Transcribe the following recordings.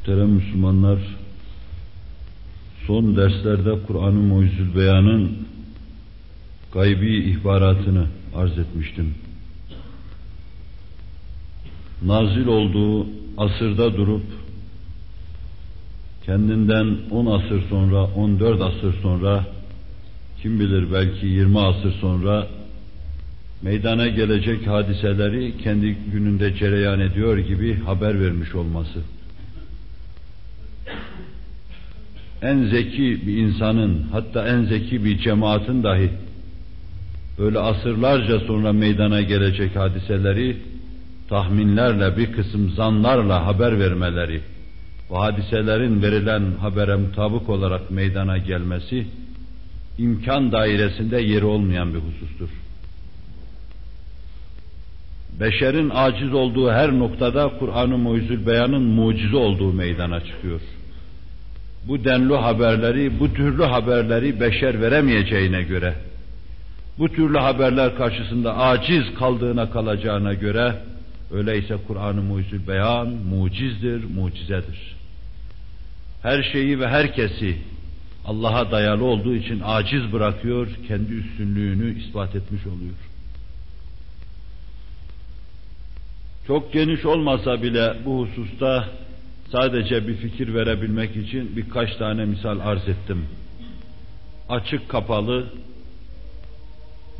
Muhterem Müslümanlar, son derslerde Kur'an-ı Mucizül Beyan'ın gaybi ihbaratını arz etmiştim. Nazil olduğu asırda durup, kendinden 10 asır sonra, 14 asır sonra, kim bilir belki 20 asır sonra meydana gelecek hadiseleri kendi gününde cereyan ediyor gibi haber vermiş olması. En zeki bir insanın, hatta en zeki bir cemaatin dahi böyle asırlarca sonra meydana gelecek hadiseleri tahminlerle, bir kısım zanlarla haber vermeleri, o hadiselerin verilen habere mutabık olarak meydana gelmesi, imkan dairesinde yeri olmayan bir husustur beşerin aciz olduğu her noktada Kur'an-ı Mucizül Beyan'ın mucize olduğu meydana çıkıyor. Bu denli haberleri, bu türlü haberleri beşer veremeyeceğine göre, bu türlü haberler karşısında aciz kaldığına kalacağına göre, öyleyse Kur'an-ı Beyan mucizdir, mucizedir. Her şeyi ve herkesi Allah'a dayalı olduğu için aciz bırakıyor, kendi üstünlüğünü ispat etmiş oluyor. Çok geniş olmasa bile bu hususta sadece bir fikir verebilmek için birkaç tane misal arz ettim. Açık kapalı,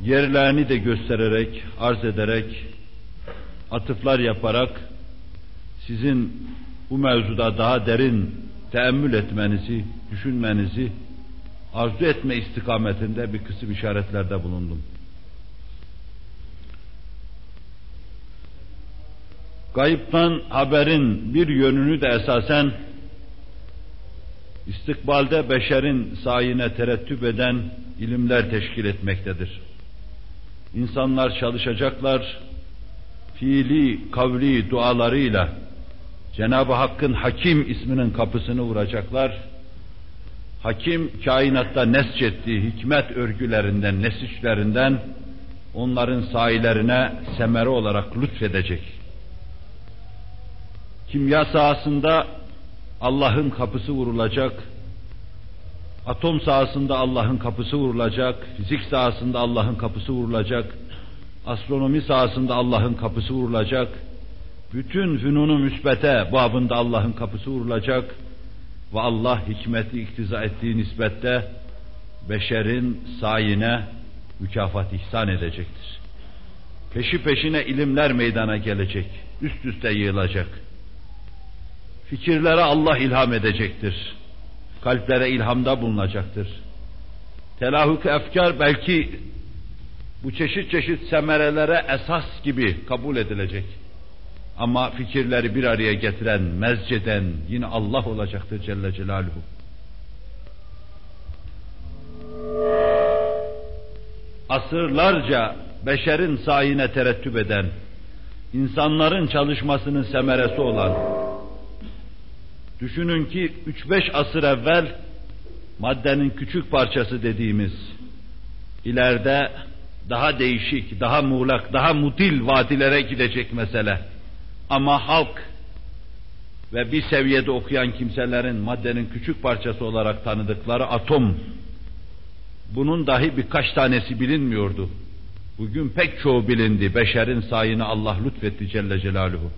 yerlerini de göstererek, arz ederek, atıflar yaparak sizin bu mevzuda daha derin teemmül etmenizi, düşünmenizi arzu etme istikametinde bir kısım işaretlerde bulundum. Gayıptan haberin bir yönünü de esasen istikbalde beşerin sayine terettüp eden ilimler teşkil etmektedir. İnsanlar çalışacaklar, fiili, kavli dualarıyla Cenab-ı Hakk'ın Hakim isminin kapısını vuracaklar. Hakim kainatta nesçettiği hikmet örgülerinden, nesiçlerinden onların sahilerine semere olarak lütfedecek Kimya sahasında Allah'ın kapısı vurulacak, atom sahasında Allah'ın kapısı vurulacak, fizik sahasında Allah'ın kapısı vurulacak, astronomi sahasında Allah'ın kapısı vurulacak, bütün fünunu müsbete babında Allah'ın kapısı vurulacak. Ve Allah hikmeti iktiza ettiği nispette beşerin sayine mükafat ihsan edecektir. Peşi peşine ilimler meydana gelecek, üst üste yığılacak. Fikirlere Allah ilham edecektir. Kalplere ilhamda bulunacaktır. Telahuk efkar belki bu çeşit çeşit semerelere esas gibi kabul edilecek. Ama fikirleri bir araya getiren, mezceden yine Allah olacaktır Celle Celaluhu. Asırlarca beşerin sayine terettüp eden, insanların çalışmasının semeresi olan, Düşünün ki 3-5 asır evvel maddenin küçük parçası dediğimiz ileride daha değişik, daha muğlak, daha mutil vadilere gidecek mesele. Ama halk ve bir seviyede okuyan kimselerin maddenin küçük parçası olarak tanıdıkları atom, bunun dahi birkaç tanesi bilinmiyordu. Bugün pek çoğu bilindi. Beşerin sayını Allah lütfetti Celle Celaluhu.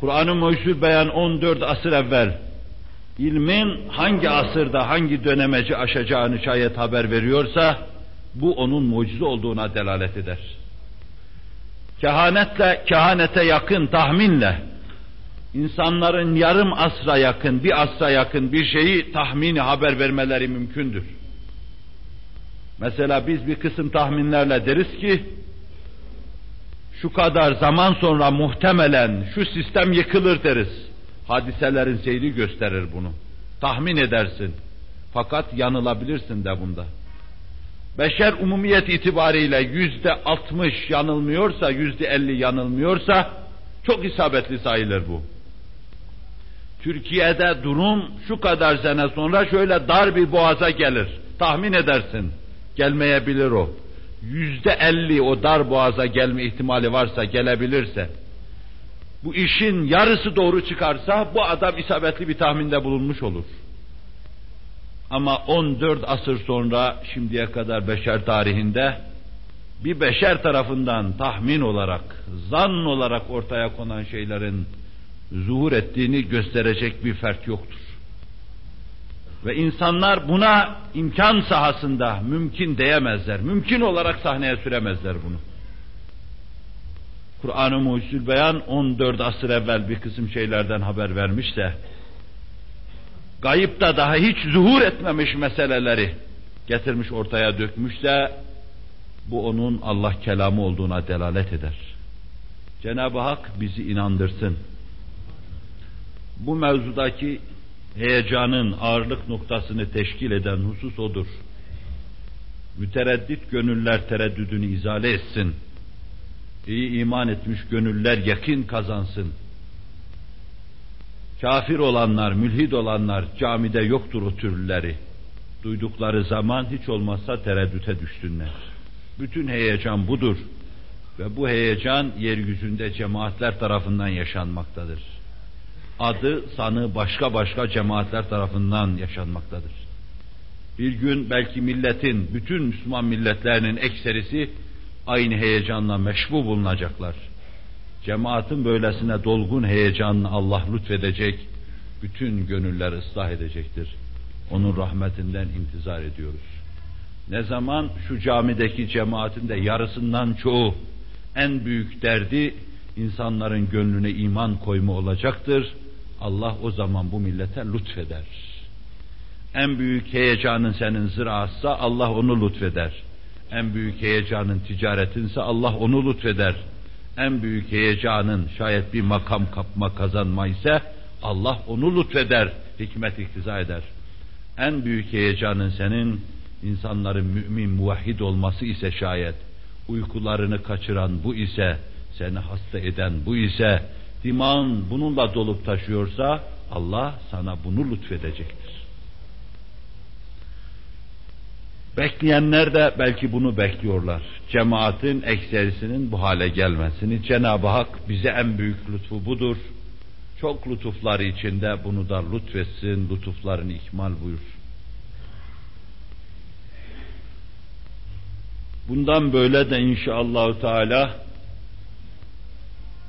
Kur'an-ı Mucizül Beyan 14 asır evvel ilmin hangi asırda hangi dönemeci aşacağını şayet haber veriyorsa bu onun mucize olduğuna delalet eder. Kehanetle, kehanete yakın tahminle insanların yarım asra yakın, bir asra yakın bir şeyi tahmini haber vermeleri mümkündür. Mesela biz bir kısım tahminlerle deriz ki şu kadar zaman sonra muhtemelen şu sistem yıkılır deriz. Hadiselerin seyri gösterir bunu. Tahmin edersin. Fakat yanılabilirsin de bunda. Beşer umumiyet itibariyle yüzde altmış yanılmıyorsa, yüzde elli yanılmıyorsa çok isabetli sayılır bu. Türkiye'de durum şu kadar sene sonra şöyle dar bir boğaza gelir. Tahmin edersin. Gelmeyebilir o yüzde elli o dar boğaza gelme ihtimali varsa, gelebilirse, bu işin yarısı doğru çıkarsa bu adam isabetli bir tahminde bulunmuş olur. Ama 14 asır sonra şimdiye kadar beşer tarihinde bir beşer tarafından tahmin olarak, zan olarak ortaya konan şeylerin zuhur ettiğini gösterecek bir fert yoktur. Ve insanlar buna imkan sahasında mümkün diyemezler. Mümkün olarak sahneye süremezler bunu. Kur'an-ı Mucizül Beyan 14 asır evvel bir kısım şeylerden haber vermişse, gayıpta daha hiç zuhur etmemiş meseleleri getirmiş ortaya dökmüş de bu onun Allah kelamı olduğuna delalet eder. Cenab-ı Hak bizi inandırsın. Bu mevzudaki heyecanın ağırlık noktasını teşkil eden husus odur. Mütereddit gönüller tereddüdünü izale etsin. İyi iman etmiş gönüller yakin kazansın. Kafir olanlar, mülhid olanlar camide yoktur o türleri. Duydukları zaman hiç olmazsa tereddüte düşsünler. Bütün heyecan budur. Ve bu heyecan yeryüzünde cemaatler tarafından yaşanmaktadır. Adı, sanı başka başka cemaatler tarafından yaşanmaktadır. Bir gün belki milletin, bütün Müslüman milletlerinin ekserisi aynı heyecanla meşbu bulunacaklar. Cemaatin böylesine dolgun heyecanını Allah lütfedecek, bütün gönüller ıslah edecektir. Onun rahmetinden intizar ediyoruz. Ne zaman şu camideki cemaatin de yarısından çoğu en büyük derdi insanların gönlüne iman koyma olacaktır. Allah o zaman bu millete lütfeder. En büyük heyecanın senin ziraatsa Allah onu lütfeder. En büyük heyecanın ticaretinse Allah onu lütfeder. En büyük heyecanın şayet bir makam kapma kazanma ise Allah onu lütfeder, hikmet iktiza eder. En büyük heyecanın senin insanların mümin, muvahhid olması ise şayet, uykularını kaçıran bu ise, seni hasta eden bu ise, dimağın bununla dolup taşıyorsa, Allah sana bunu lütfedecektir. Bekleyenler de belki bunu bekliyorlar. Cemaatin ekserisinin bu hale gelmesini. Cenab-ı Hak bize en büyük lütfu budur. Çok lütufları içinde bunu da lütfetsin, lütuflarını ikmal buyur. Bundan böyle de inşallah Teala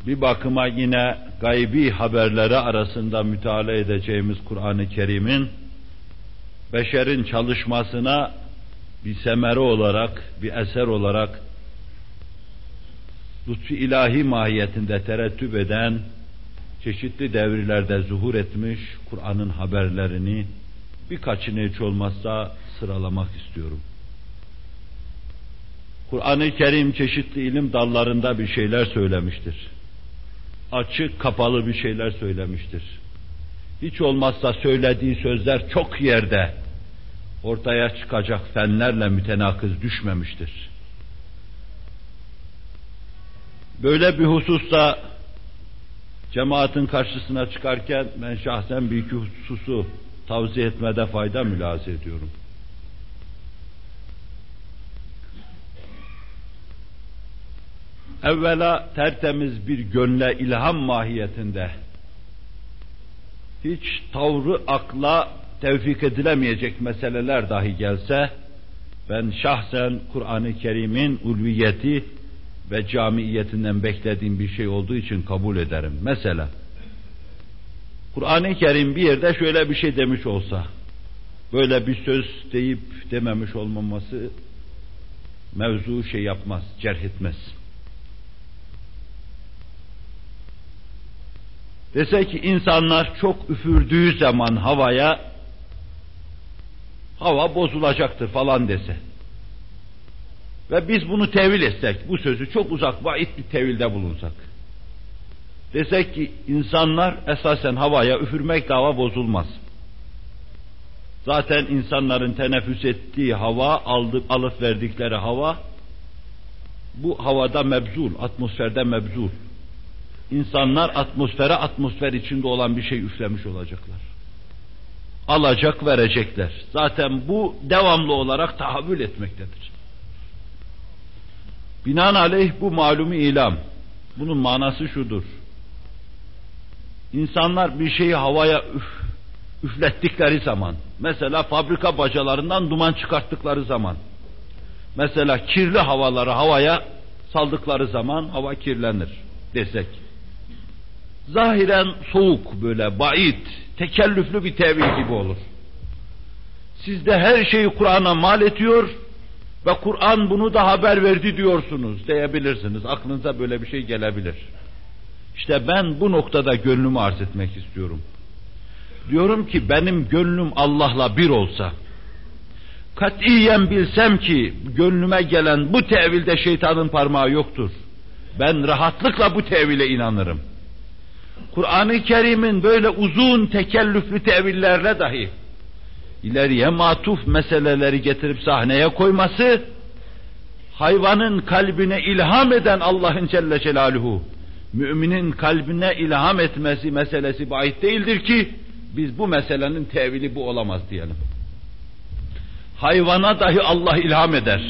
bir bakıma yine gaybi haberleri arasında müteala edeceğimiz Kur'an-ı Kerim'in beşerin çalışmasına bir semere olarak, bir eser olarak lütfu ilahi mahiyetinde terettüp eden, çeşitli devirlerde zuhur etmiş Kur'an'ın haberlerini birkaçını hiç olmazsa sıralamak istiyorum. Kur'an-ı Kerim çeşitli ilim dallarında bir şeyler söylemiştir. Açık, kapalı bir şeyler söylemiştir. Hiç olmazsa söylediği sözler çok yerde ortaya çıkacak fenlerle mütenakız düşmemiştir. Böyle bir hususta cemaatin karşısına çıkarken ben şahsen bir iki hususu tavsiye etmede fayda mülaze ediyorum. Evvela tertemiz bir gönle ilham mahiyetinde hiç tavrı akla tevfik edilemeyecek meseleler dahi gelse ben şahsen Kur'an-ı Kerim'in ulviyeti ve camiyetinden beklediğim bir şey olduğu için kabul ederim. Mesela Kur'an-ı Kerim bir yerde şöyle bir şey demiş olsa böyle bir söz deyip dememiş olmaması mevzu şey yapmaz, cerh etmez. Dese ki insanlar çok üfürdüğü zaman havaya hava bozulacaktır falan dese. Ve biz bunu tevil etsek, bu sözü çok uzak vait bir tevilde bulunsak. Desek ki insanlar esasen havaya üfürmek hava bozulmaz. Zaten insanların teneffüs ettiği hava, aldı, alıp verdikleri hava, bu havada mebzul, atmosferde mebzul. İnsanlar atmosfere atmosfer içinde olan bir şey üflemiş olacaklar. Alacak verecekler. Zaten bu devamlı olarak tahammül etmektedir. Binaenaleyh bu malumi ilam. Bunun manası şudur. İnsanlar bir şeyi havaya üf, üflettikleri zaman, mesela fabrika bacalarından duman çıkarttıkları zaman, mesela kirli havaları havaya saldıkları zaman hava kirlenir desek. Zahiren soğuk böyle, bait, tekellüflü bir tevil gibi olur. Siz de her şeyi Kur'an'a mal ediyor ve Kur'an bunu da haber verdi diyorsunuz diyebilirsiniz. Aklınıza böyle bir şey gelebilir. İşte ben bu noktada gönlümü arz etmek istiyorum. Diyorum ki benim gönlüm Allah'la bir olsa, katiyen bilsem ki gönlüme gelen bu tevilde şeytanın parmağı yoktur. Ben rahatlıkla bu tevile inanırım. Kur'an-ı Kerim'in böyle uzun tekellüflü tevillerle dahi ileriye matuf meseleleri getirip sahneye koyması, hayvanın kalbine ilham eden Allah'ın Celle Celaluhu, müminin kalbine ilham etmesi meselesi bahit değildir ki, biz bu meselenin tevili bu olamaz diyelim. Hayvana dahi Allah ilham eder.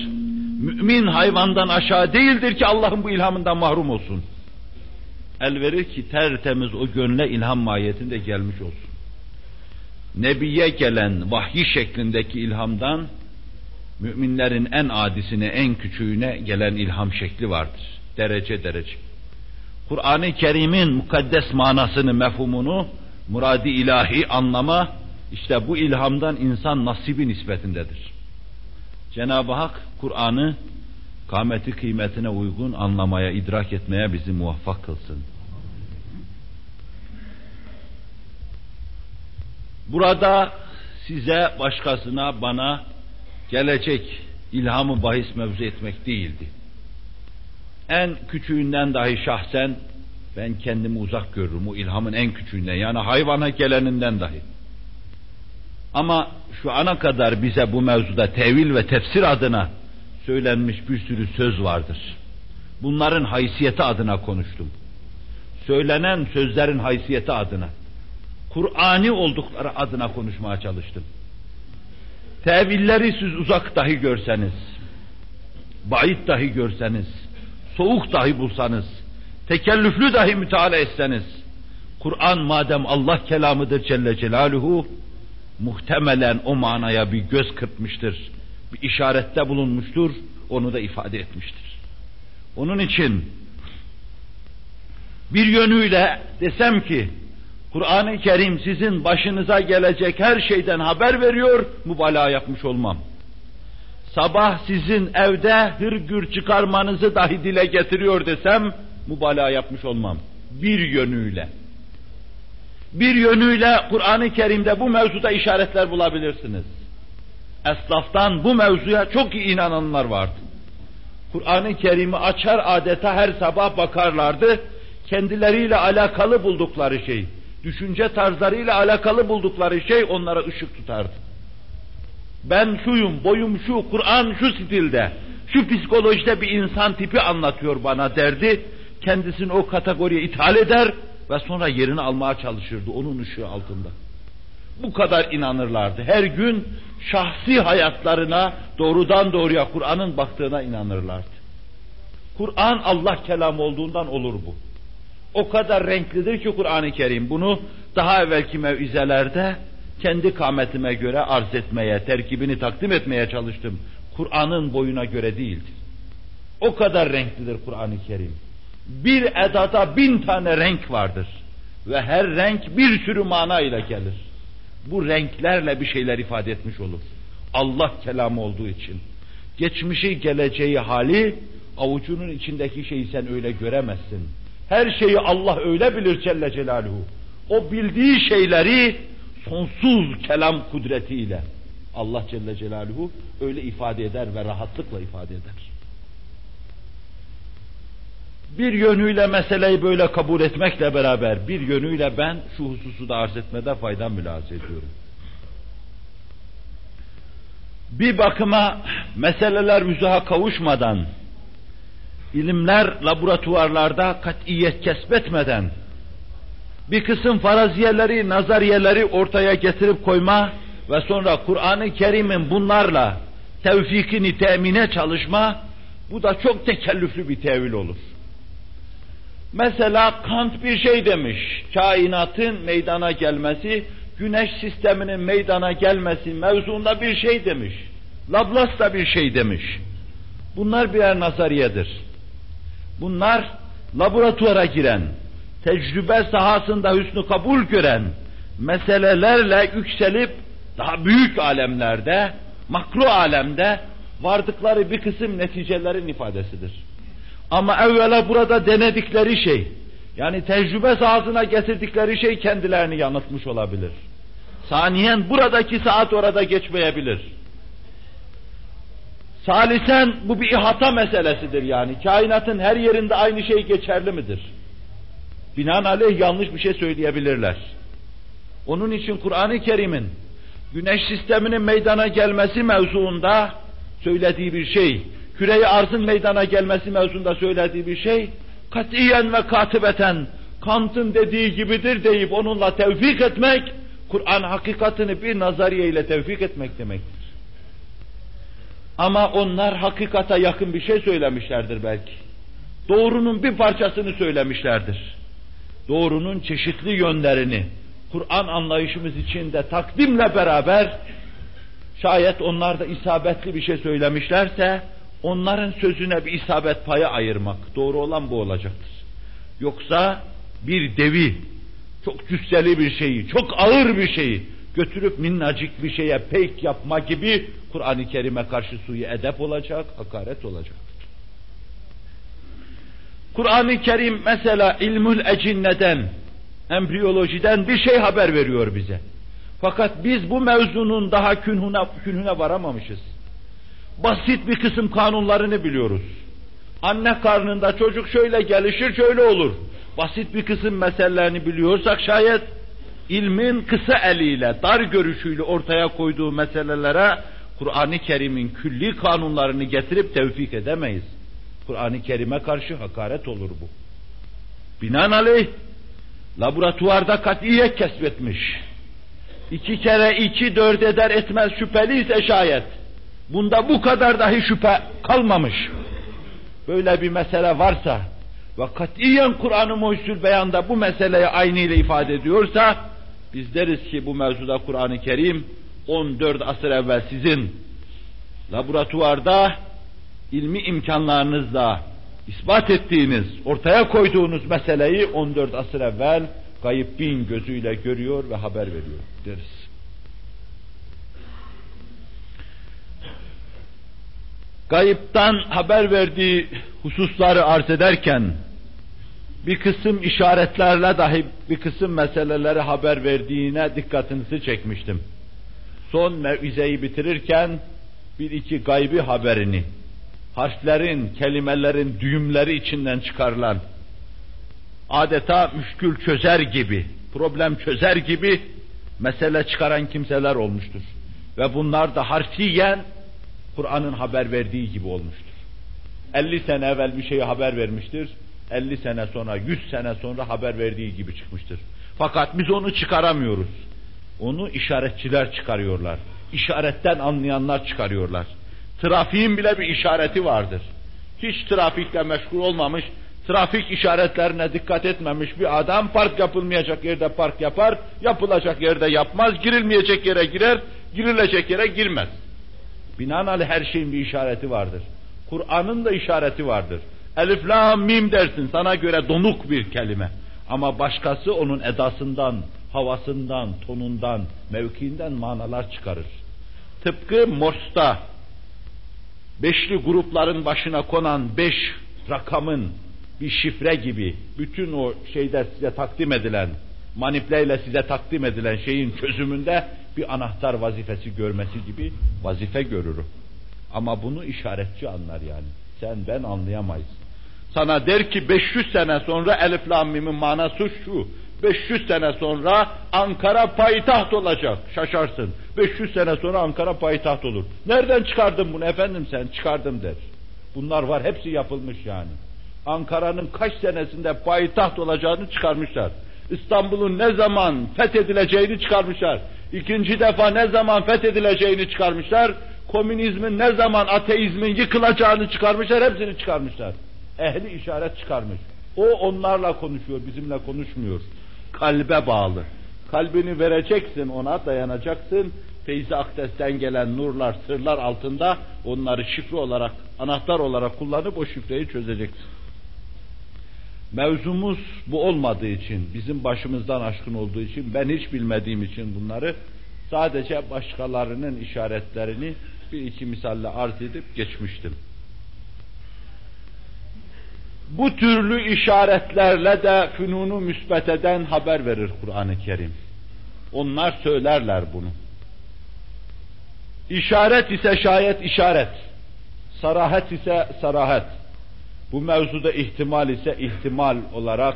Mümin hayvandan aşağı değildir ki Allah'ın bu ilhamından mahrum olsun. El verir ki tertemiz o gönle ilham mahiyetinde gelmiş olsun. Nebiye gelen vahyi şeklindeki ilhamdan müminlerin en adisine, en küçüğüne gelen ilham şekli vardır. Derece derece. Kur'an-ı Kerim'in mukaddes manasını, mefhumunu, muradi ilahi anlama, işte bu ilhamdan insan nasibi nispetindedir. Cenab-ı Hak Kur'an'ı kâmeti kıymetine uygun anlamaya, idrak etmeye bizi muvaffak kılsın. Burada size, başkasına, bana gelecek ilhamı bahis mevzu etmek değildi. En küçüğünden dahi şahsen ben kendimi uzak görürüm o ilhamın en küçüğünden yani hayvana geleninden dahi. Ama şu ana kadar bize bu mevzuda tevil ve tefsir adına söylenmiş bir sürü söz vardır. Bunların haysiyeti adına konuştum. Söylenen sözlerin haysiyeti adına. Kur'ani oldukları adına konuşmaya çalıştım. Tevilleri siz uzak dahi görseniz, bayit dahi görseniz, soğuk dahi bulsanız, tekellüflü dahi müteala etseniz, Kur'an madem Allah kelamıdır Celle Celaluhu, muhtemelen o manaya bir göz kırpmıştır, bir işarette bulunmuştur, onu da ifade etmiştir. Onun için bir yönüyle desem ki Kur'an-ı Kerim sizin başınıza gelecek her şeyden haber veriyor, mübalağa yapmış olmam. Sabah sizin evde hırgür çıkarmanızı dahi dile getiriyor desem, mübalağa yapmış olmam. Bir yönüyle. Bir yönüyle Kur'an-ı Kerim'de bu mevzuda işaretler bulabilirsiniz. Eslaftan bu mevzuya çok iyi inananlar vardı. Kur'an-ı Kerim'i açar adeta her sabah bakarlardı. Kendileriyle alakalı buldukları şey düşünce tarzlarıyla alakalı buldukları şey onlara ışık tutardı. Ben şuyum, boyum şu, Kur'an şu stilde, şu psikolojide bir insan tipi anlatıyor bana derdi. Kendisini o kategoriye ithal eder ve sonra yerini almaya çalışırdı onun ışığı altında. Bu kadar inanırlardı. Her gün şahsi hayatlarına doğrudan doğruya Kur'an'ın baktığına inanırlardı. Kur'an Allah kelamı olduğundan olur bu. O kadar renklidir ki Kur'an-ı Kerim bunu daha evvelki mevizelerde kendi kametime göre arz etmeye, terkibini takdim etmeye çalıştım. Kur'an'ın boyuna göre değildir. O kadar renklidir Kur'an-ı Kerim. Bir edada bin tane renk vardır. Ve her renk bir sürü mana ile gelir. Bu renklerle bir şeyler ifade etmiş olur. Allah kelamı olduğu için. Geçmişi, geleceği, hali, avucunun içindeki şeyi sen öyle göremezsin her şeyi Allah öyle bilir Celle Celaluhu. O bildiği şeyleri sonsuz kelam kudretiyle Allah Celle Celaluhu öyle ifade eder ve rahatlıkla ifade eder. Bir yönüyle meseleyi böyle kabul etmekle beraber bir yönüyle ben şu hususu da arz etmede fayda mülahaza ediyorum. Bir bakıma meseleler müzaha kavuşmadan ilimler laboratuvarlarda katiyet kesbetmeden bir kısım faraziyeleri, nazariyeleri ortaya getirip koyma ve sonra Kur'an-ı Kerim'in bunlarla tevfikini temine çalışma bu da çok tekellüflü bir tevil olur. Mesela Kant bir şey demiş, kainatın meydana gelmesi, güneş sisteminin meydana gelmesi mevzuunda bir şey demiş. Laplace da bir şey demiş. Bunlar birer nazariyedir. Bunlar laboratuvara giren, tecrübe sahasında hüsnü kabul gören meselelerle yükselip daha büyük alemlerde, makro alemde vardıkları bir kısım neticelerin ifadesidir. Ama evvela burada denedikleri şey, yani tecrübe sahasına getirdikleri şey kendilerini yanıltmış olabilir. Saniyen buradaki saat orada geçmeyebilir. Salisen bu bir ihata meselesidir yani. Kainatın her yerinde aynı şey geçerli midir? Binaenaleyh yanlış bir şey söyleyebilirler. Onun için Kur'an-ı Kerim'in güneş sisteminin meydana gelmesi mevzuunda söylediği bir şey, küreyi arzın meydana gelmesi mevzunda söylediği bir şey, katiyen ve katibeten Kant'ın dediği gibidir deyip onunla tevfik etmek, Kur'an hakikatini bir nazariye ile tevfik etmek demektir. Ama onlar hakikata yakın bir şey söylemişlerdir belki. Doğrunun bir parçasını söylemişlerdir. Doğrunun çeşitli yönlerini Kur'an anlayışımız içinde takdimle beraber şayet onlar da isabetli bir şey söylemişlerse onların sözüne bir isabet payı ayırmak doğru olan bu olacaktır. Yoksa bir devi çok cüsseli bir şeyi, çok ağır bir şeyi götürüp minnacık bir şeye peyk yapma gibi Kur'an-ı Kerim'e karşı suyu edep olacak, hakaret olacaktır. Kur'an-ı Kerim mesela ilmül ecinneden, embriyolojiden bir şey haber veriyor bize. Fakat biz bu mevzunun daha künhüne, künhüne varamamışız. Basit bir kısım kanunlarını biliyoruz. Anne karnında çocuk şöyle gelişir, şöyle olur. Basit bir kısım meselelerini biliyorsak şayet, ilmin kısa eliyle, dar görüşüyle ortaya koyduğu meselelere Kur'an-ı Kerim'in külli kanunlarını getirip tevfik edemeyiz. Kur'an-ı Kerim'e karşı hakaret olur bu. Binaenaleyh laboratuvarda katiyet kesbetmiş. İki kere iki dört eder etmez şüpheliyse şayet. Bunda bu kadar dahi şüphe kalmamış. Böyle bir mesele varsa ve katiyen Kur'an-ı Muhsul beyanda bu meseleyi aynı ile ifade ediyorsa biz deriz ki bu mevzuda Kur'an-ı Kerim 14 asır evvel sizin laboratuvarda ilmi imkanlarınızla ispat ettiğiniz, ortaya koyduğunuz meseleyi 14 asır evvel kayıp bin gözüyle görüyor ve haber veriyor deriz. Gayiptan haber verdiği hususları arz ederken bir kısım işaretlerle dahi bir kısım meseleleri haber verdiğine dikkatinizi çekmiştim. Son mevizeyi bitirirken bir iki gaybi haberini, harflerin, kelimelerin düğümleri içinden çıkarılan, adeta müşkül çözer gibi, problem çözer gibi mesele çıkaran kimseler olmuştur. Ve bunlar da harfiyen Kur'an'ın haber verdiği gibi olmuştur. 50 sene evvel bir şeyi haber vermiştir. 50 sene sonra, 100 sene sonra haber verdiği gibi çıkmıştır. Fakat biz onu çıkaramıyoruz. Onu işaretçiler çıkarıyorlar. İşaretten anlayanlar çıkarıyorlar. Trafiğin bile bir işareti vardır. Hiç trafikle meşgul olmamış, trafik işaretlerine dikkat etmemiş bir adam park yapılmayacak yerde park yapar, yapılacak yerde yapmaz, girilmeyecek yere girer, girilecek yere girmez. Binaenaleyh her şeyin bir işareti vardır. Kur'an'ın da işareti vardır. Elif, la, mim dersin sana göre donuk bir kelime. Ama başkası onun edasından, havasından, tonundan, mevkiinden manalar çıkarır. Tıpkı Morse'da beşli grupların başına konan beş rakamın bir şifre gibi bütün o şeyde size takdim edilen, manipleyle size takdim edilen şeyin çözümünde bir anahtar vazifesi görmesi gibi vazife görürüm. Ama bunu işaretçi anlar yani. Sen ben anlayamayız. Sana der ki 500 sene sonra Elif Lam Mim'in manası şu. 500 sene sonra Ankara payitaht olacak. Şaşarsın. 500 sene sonra Ankara payitaht olur. Nereden çıkardın bunu efendim sen? Çıkardım der. Bunlar var hepsi yapılmış yani. Ankara'nın kaç senesinde payitaht olacağını çıkarmışlar. İstanbul'un ne zaman fethedileceğini çıkarmışlar. İkinci defa ne zaman fethedileceğini çıkarmışlar. Komünizmin ne zaman ateizmin yıkılacağını çıkarmışlar. Hepsini çıkarmışlar. Ehli işaret çıkarmış. O onlarla konuşuyor, bizimle konuşmuyor. Kalbe bağlı. Kalbini vereceksin ona, dayanacaksın. Feyzi Akdes'ten gelen nurlar, sırlar altında onları şifre olarak, anahtar olarak kullanıp o şifreyi çözeceksin. Mevzumuz bu olmadığı için, bizim başımızdan aşkın olduğu için, ben hiç bilmediğim için bunları sadece başkalarının işaretlerini bir iki misalle arz edip geçmiştim. Bu türlü işaretlerle de fünunu müsbeteden haber verir Kur'an-ı Kerim. Onlar söylerler bunu. İşaret ise şayet işaret, sarahet ise sarahet. Bu mevzuda ihtimal ise ihtimal olarak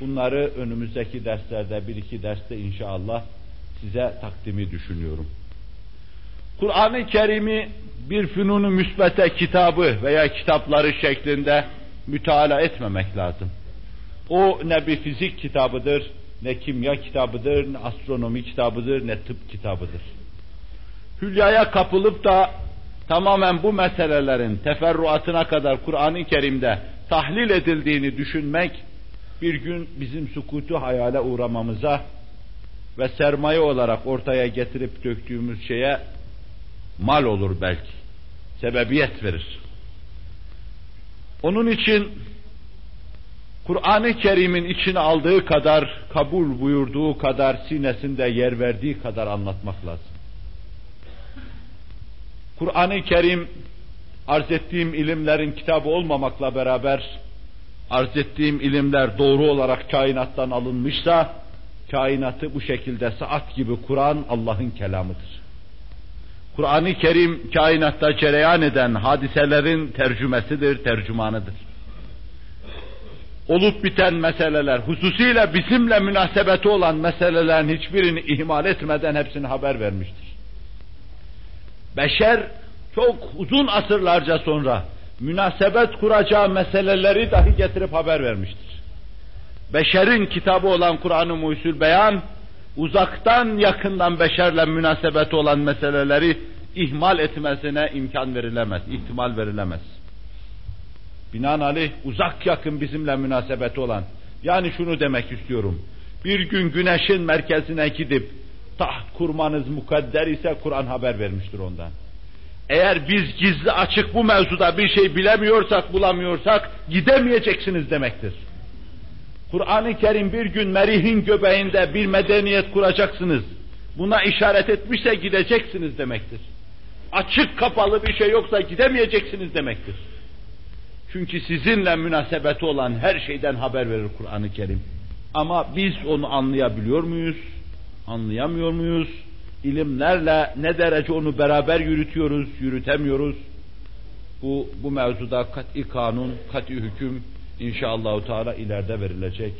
bunları önümüzdeki derslerde bir iki derste inşallah size takdimi düşünüyorum. Kur'an-ı Kerim'i bir fünunu müsbete kitabı veya kitapları şeklinde müteala etmemek lazım. O ne bir fizik kitabıdır, ne kimya kitabıdır, ne astronomi kitabıdır, ne tıp kitabıdır. Hülyaya kapılıp da tamamen bu meselelerin teferruatına kadar Kur'an-ı Kerim'de tahlil edildiğini düşünmek, bir gün bizim sukutu hayale uğramamıza ve sermaye olarak ortaya getirip döktüğümüz şeye mal olur belki. Sebebiyet verir. Onun için Kur'an-ı Kerim'in içine aldığı kadar, kabul buyurduğu kadar, sinesinde yer verdiği kadar anlatmak lazım. Kur'an-ı Kerim arz ettiğim ilimlerin kitabı olmamakla beraber arz ettiğim ilimler doğru olarak kainattan alınmışsa kainatı bu şekilde saat gibi kuran Allah'ın kelamıdır. Kur'an-ı Kerim kainatta cereyan eden hadiselerin tercümesidir, tercümanıdır. Olup biten meseleler, hususiyle bizimle münasebeti olan meselelerin hiçbirini ihmal etmeden hepsini haber vermiştir. Beşer çok uzun asırlarca sonra münasebet kuracağı meseleleri dahi getirip haber vermiştir. Beşerin kitabı olan Kur'an-ı Muhyüzül Beyan, uzaktan yakından beşerle münasebeti olan meseleleri ihmal etmesine imkan verilemez, ihtimal verilemez. Binaenaleyh uzak yakın bizimle münasebeti olan, yani şunu demek istiyorum, bir gün güneşin merkezine gidip taht kurmanız mukadder ise Kur'an haber vermiştir ondan. Eğer biz gizli açık bu mevzuda bir şey bilemiyorsak, bulamıyorsak gidemeyeceksiniz demektir. Kur'an-ı Kerim bir gün Merih'in göbeğinde bir medeniyet kuracaksınız. Buna işaret etmişse gideceksiniz demektir. Açık kapalı bir şey yoksa gidemeyeceksiniz demektir. Çünkü sizinle münasebeti olan her şeyden haber verir Kur'an-ı Kerim. Ama biz onu anlayabiliyor muyuz? Anlayamıyor muyuz? İlimlerle ne derece onu beraber yürütüyoruz, yürütemiyoruz? Bu, bu mevzuda kat'i kanun, kat'i hüküm, inşallahü teala ileride verilecek.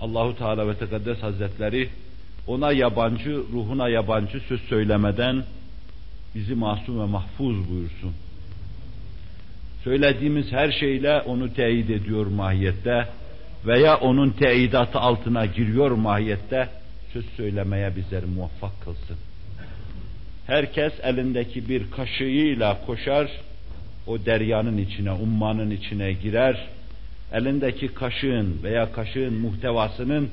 Allahu Teala ve Tekaddes Hazretleri ona yabancı, ruhuna yabancı söz söylemeden bizi masum ve mahfuz buyursun. Söylediğimiz her şeyle onu teyit ediyor mahiyette veya onun teyidatı altına giriyor mahiyette söz söylemeye bizleri muvaffak kılsın. Herkes elindeki bir kaşığıyla koşar, o deryanın içine, ummanın içine girer, elindeki kaşığın veya kaşığın muhtevasının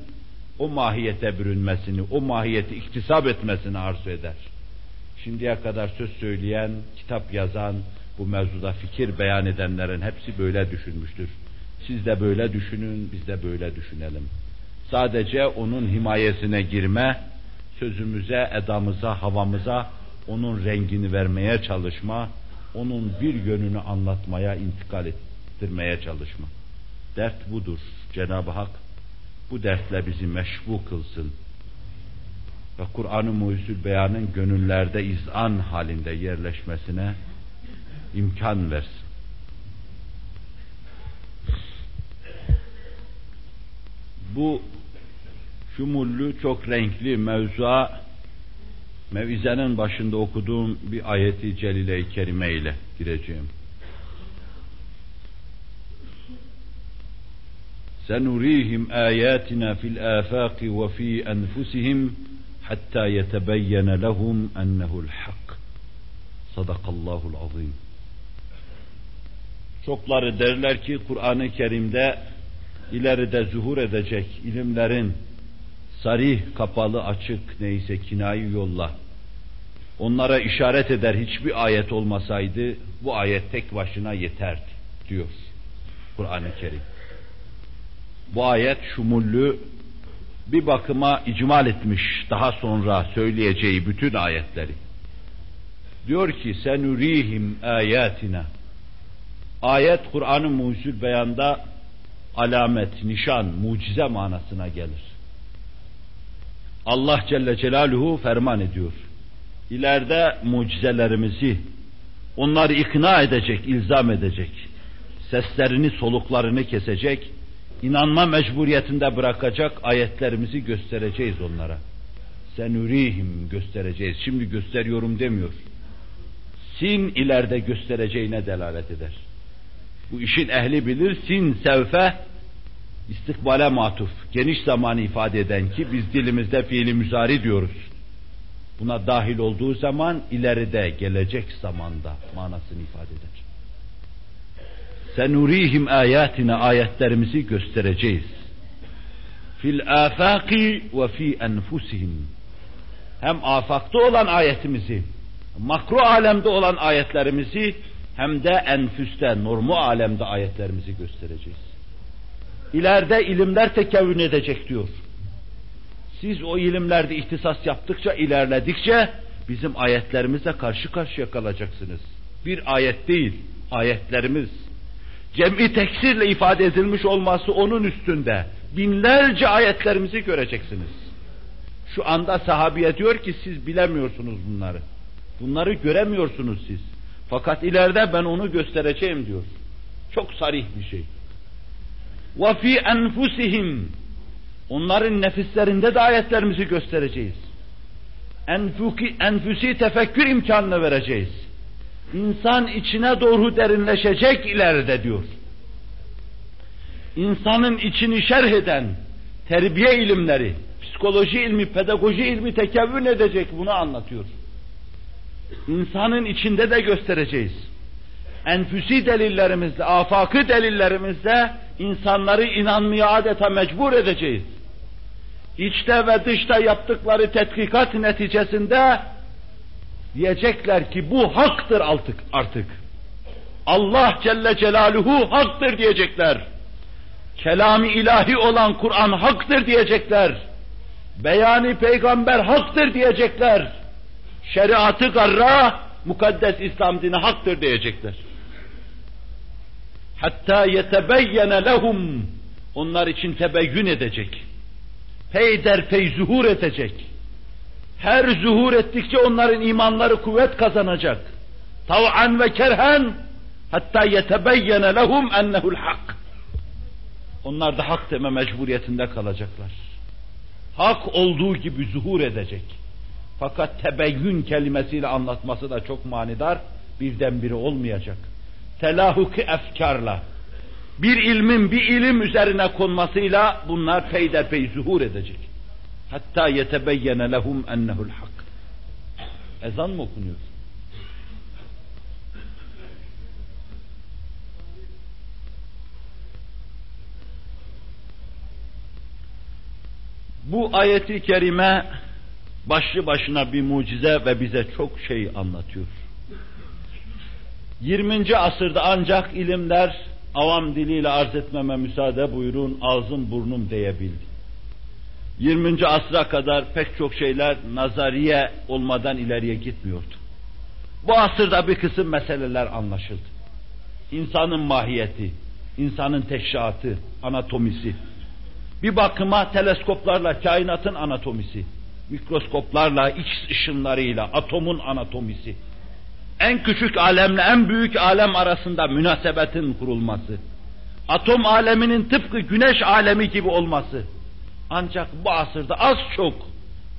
o mahiyete bürünmesini, o mahiyeti iktisap etmesini arzu eder. Şimdiye kadar söz söyleyen, kitap yazan, bu mevzuda fikir beyan edenlerin hepsi böyle düşünmüştür. Siz de böyle düşünün, biz de böyle düşünelim. Sadece onun himayesine girme, sözümüze, edamıza, havamıza onun rengini vermeye çalışma, onun bir yönünü anlatmaya, intikal ettirmeye çalışma. Dert budur. Cenab-ı Hak bu dertle bizi meşbu kılsın. Ve Kur'an-ı Muhyüzül Beyan'ın gönüllerde izan halinde yerleşmesine imkan versin. Bu şumullü, çok renkli mevzua mevizenin başında okuduğum bir ayeti celile-i kerime ile gireceğim. سنريهم آياتنا في الآفاق وفي أنفسهم حتى يتبين لهم أنه الحق صدق الله العظيم Çokları derler ki Kur'an-ı Kerim'de ileride zuhur edecek ilimlerin sarih, kapalı, açık neyse kinayi yolla onlara işaret eder hiçbir ayet olmasaydı bu ayet tek başına yeterdi diyor Kur'an-ı Kerim. Bu ayet şumullü bir bakıma icmal etmiş daha sonra söyleyeceği bütün ayetleri. Diyor ki senurihim ayatina. Ayet Kur'an-ı Mucizül Beyan'da alamet, nişan, mucize manasına gelir. Allah Celle Celaluhu ferman ediyor. İleride mucizelerimizi onları ikna edecek, ilzam edecek. Seslerini, soluklarını kesecek, inanma mecburiyetinde bırakacak ayetlerimizi göstereceğiz onlara. Senurihim göstereceğiz. Şimdi gösteriyorum demiyor. Sin ileride göstereceğine delalet eder. Bu işin ehli bilir. Sin sevfe istikbale matuf. Geniş zamanı ifade eden ki biz dilimizde fiili müzari diyoruz. Buna dahil olduğu zaman ileride gelecek zamanda manasını ifade eder. Senurihim ayatina ayetlerimizi göstereceğiz. Fil afaki ve fi enfusihim. Hem afakta olan ayetimizi, makro alemde olan ayetlerimizi hem de enfüste, normu alemde ayetlerimizi göstereceğiz. İleride ilimler tekevün edecek diyor. Siz o ilimlerde ihtisas yaptıkça, ilerledikçe bizim ayetlerimizle karşı karşıya kalacaksınız. Bir ayet değil, ayetlerimiz. Cem'i teksirle ifade edilmiş olması onun üstünde. Binlerce ayetlerimizi göreceksiniz. Şu anda sahabiye diyor ki siz bilemiyorsunuz bunları. Bunları göremiyorsunuz siz. Fakat ileride ben onu göstereceğim diyor. Çok sarih bir şey. وَفِي أَنْفُسِهِمْ Onların nefislerinde de ayetlerimizi göstereceğiz. Enfuki, enfüsi tefekkür imkanını vereceğiz. İnsan içine doğru derinleşecek ileride diyor. İnsanın içini şerh eden terbiye ilimleri, psikoloji ilmi, pedagoji ilmi tekevvün edecek bunu anlatıyor. İnsanın içinde de göstereceğiz. Enfüsi delillerimizle, afakı delillerimizle insanları inanmaya adeta mecbur edeceğiz. İçte ve dışta yaptıkları tetkikat neticesinde diyecekler ki bu haktır artık. artık. Allah Celle Celaluhu haktır diyecekler. Kelami ilahi olan Kur'an haktır diyecekler. Beyani peygamber haktır diyecekler. Şeriatı garra, mukaddes İslam dini haktır diyecekler. Hatta yetebeyyene lehum onlar için tebeyyün edecek. Peyderpey zuhur edecek. Her zuhur ettikçe onların imanları kuvvet kazanacak. Tav'an ve kerhen hatta yetebeyyene lehum ennehu'l hak. Onlar da hak deme mecburiyetinde kalacaklar. Hak olduğu gibi zuhur edecek. Fakat tebeyyün kelimesiyle anlatması da çok manidar, birdenbire olmayacak. Telahuki efkarla, bir ilmin bir ilim üzerine konmasıyla bunlar peyderpey zuhur edecek. Hatta yetebeyyene lehum ennehu'l hak. Ezan mı okunuyor? Bu ayeti kerime başlı başına bir mucize ve bize çok şey anlatıyor. 20. asırda ancak ilimler avam diliyle arz etmeme müsaade buyurun ağzım burnum diyebildi. 20. asra kadar pek çok şeyler nazariye olmadan ileriye gitmiyordu. Bu asırda bir kısım meseleler anlaşıldı. İnsanın mahiyeti, insanın teşriatı, anatomisi. Bir bakıma teleskoplarla kainatın anatomisi, mikroskoplarla, iç ışınlarıyla atomun anatomisi, en küçük alemle en büyük alem arasında münasebetin kurulması, atom aleminin tıpkı güneş alemi gibi olması, ancak bu asırda az çok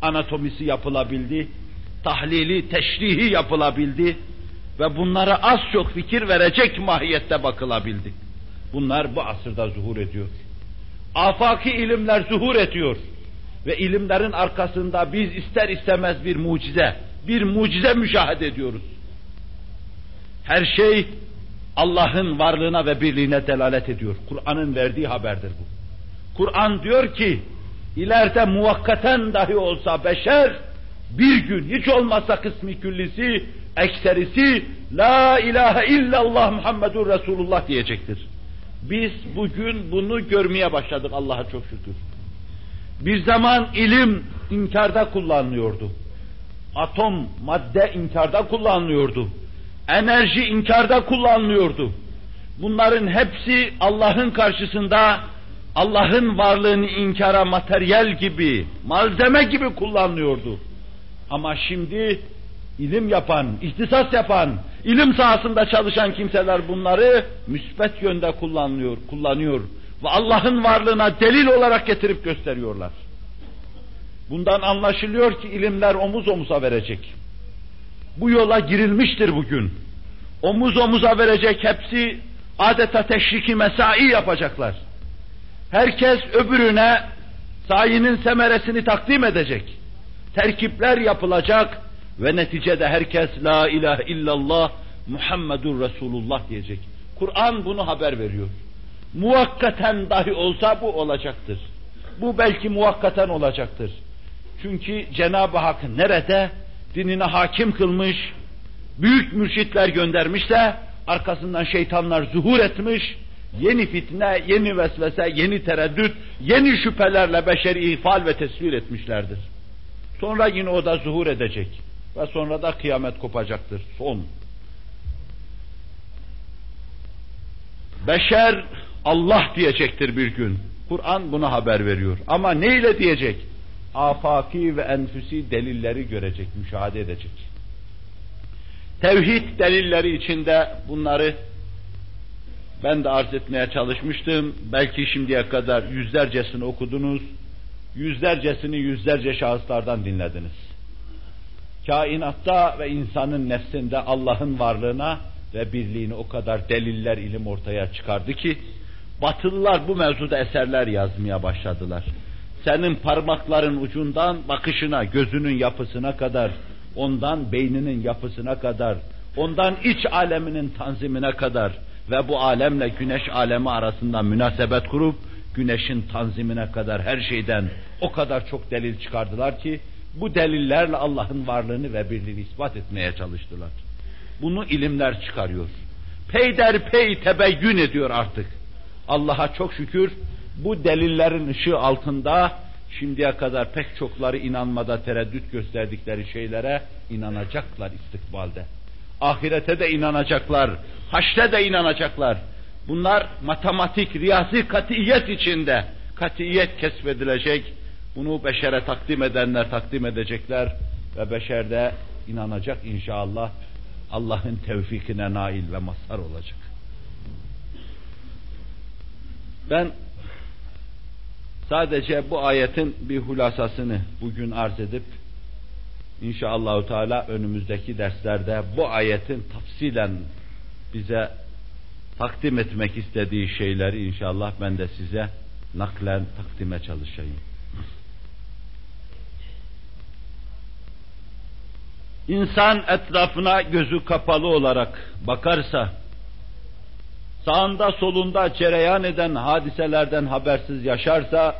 anatomisi yapılabildi, tahlili, teşrihi yapılabildi ve bunlara az çok fikir verecek mahiyette bakılabildi. Bunlar bu asırda zuhur ediyor. Afaki ilimler zuhur ediyor. Ve ilimlerin arkasında biz ister istemez bir mucize, bir mucize müşahede ediyoruz. Her şey Allah'ın varlığına ve birliğine delalet ediyor. Kur'an'ın verdiği haberdir bu. Kur'an diyor ki, ileride muvakkaten dahi olsa beşer, bir gün hiç olmazsa kısmi küllisi, ekserisi, La ilahe illallah Muhammedur Resulullah diyecektir. Biz bugün bunu görmeye başladık Allah'a çok şükür. Bir zaman ilim inkarda kullanılıyordu. Atom, madde inkarda kullanılıyordu. Enerji inkarda kullanılıyordu. Bunların hepsi Allah'ın karşısında Allah'ın varlığını inkara materyal gibi, malzeme gibi kullanılıyordu. Ama şimdi ilim yapan, ihtisas yapan, ilim sahasında çalışan kimseler bunları müsbet yönde kullanıyor, kullanıyor ve Allah'ın varlığına delil olarak getirip gösteriyorlar. Bundan anlaşılıyor ki ilimler omuz omuza verecek. Bu yola girilmiştir bugün. Omuz omuza verecek hepsi adeta teşriki mesai yapacaklar. Herkes öbürüne sayinin semeresini takdim edecek. Terkipler yapılacak ve neticede herkes la ilahe illallah Muhammedur Resulullah diyecek. Kur'an bunu haber veriyor. Muvakkaten dahi olsa bu olacaktır. Bu belki muvakkaten olacaktır. Çünkü Cenab-ı Hak nerede dinine hakim kılmış, büyük mürşitler göndermişse arkasından şeytanlar zuhur etmiş, yeni fitne, yeni vesvese, yeni tereddüt, yeni şüphelerle beşeri ifal ve tesvir etmişlerdir. Sonra yine o da zuhur edecek ve sonra da kıyamet kopacaktır. Son. Beşer Allah diyecektir bir gün. Kur'an buna haber veriyor. Ama neyle diyecek? Afaki ve enfüsi delilleri görecek, müşahede edecek. Tevhid delilleri içinde bunları ben de arz etmeye çalışmıştım. Belki şimdiye kadar yüzlercesini okudunuz, yüzlercesini yüzlerce şahıslardan dinlediniz. Kainatta ve insanın nefsinde Allah'ın varlığına ve birliğini o kadar deliller ilim ortaya çıkardı ki, Batılılar bu mevzuda eserler yazmaya başladılar. Senin parmakların ucundan bakışına, gözünün yapısına kadar, ondan beyninin yapısına kadar, ondan iç aleminin tanzimine kadar ve bu alemle güneş alemi arasında münasebet kurup, güneşin tanzimine kadar her şeyden o kadar çok delil çıkardılar ki, bu delillerle Allah'ın varlığını ve birliğini ispat etmeye çalıştılar. Bunu ilimler çıkarıyor. Peyder pey tebeyyün ediyor artık. Allah'a çok şükür bu delillerin ışığı altında şimdiye kadar pek çokları inanmada tereddüt gösterdikleri şeylere inanacaklar istikbalde. Ahirete de inanacaklar, haşre de inanacaklar. Bunlar matematik, riyasi katiyet içinde katiyet kesbedilecek. Bunu beşere takdim edenler takdim edecekler ve beşer de inanacak inşallah. Allah'ın tevfikine nail ve mazhar olacak. Ben sadece bu ayetin bir hulasasını bugün arz edip inşallahü teala önümüzdeki derslerde bu ayetin tafsilen bize takdim etmek istediği şeyleri inşallah ben de size naklen takdime çalışayım. İnsan etrafına gözü kapalı olarak bakarsa, sağında solunda cereyan eden hadiselerden habersiz yaşarsa,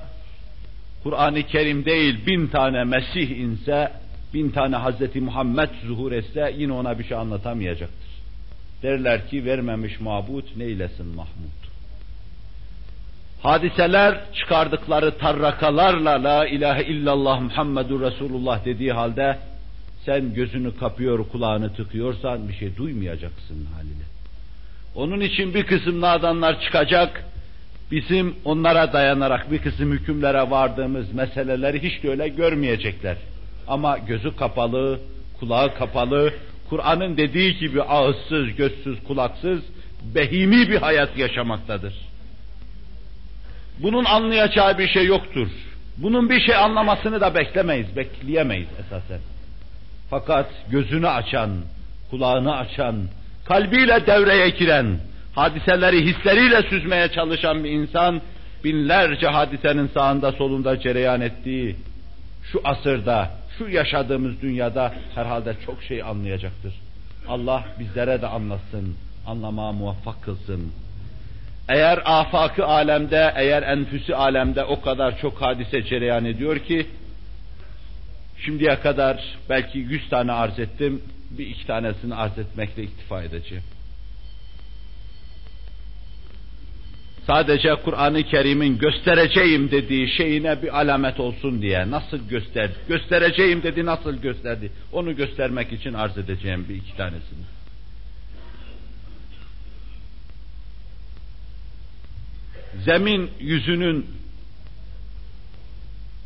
Kur'an-ı Kerim değil bin tane Mesih inse, bin tane Hazreti Muhammed zuhur etse yine ona bir şey anlatamayacaktır. Derler ki vermemiş mabut neylesin Mahmud. Hadiseler çıkardıkları tarrakalarla la ilahe illallah Muhammedur Resulullah dediği halde sen gözünü kapıyor, kulağını tıkıyorsan bir şey duymayacaksın haliyle. Onun için bir kısım nadanlar çıkacak, bizim onlara dayanarak bir kısım hükümlere vardığımız meseleleri hiç de öyle görmeyecekler. Ama gözü kapalı, kulağı kapalı, Kur'an'ın dediği gibi ağızsız, gözsüz, kulaksız, behimi bir hayat yaşamaktadır. Bunun anlayacağı bir şey yoktur. Bunun bir şey anlamasını da beklemeyiz, bekleyemeyiz esasen. Fakat gözünü açan, kulağını açan, kalbiyle devreye giren, hadiseleri hisleriyle süzmeye çalışan bir insan, binlerce hadisenin sağında solunda cereyan ettiği şu asırda, şu yaşadığımız dünyada herhalde çok şey anlayacaktır. Allah bizlere de anlasın, anlamaya muvaffak kılsın. Eğer afakı alemde, eğer enfüsü alemde o kadar çok hadise cereyan ediyor ki, şimdiye kadar belki yüz tane arz ettim, bir iki tanesini arz etmekle iktifa edeceğim. Sadece Kur'an-ı Kerim'in göstereceğim dediği şeyine bir alamet olsun diye nasıl gösterdi? Göstereceğim dedi nasıl gösterdi? Onu göstermek için arz edeceğim bir iki tanesini. Zemin yüzünün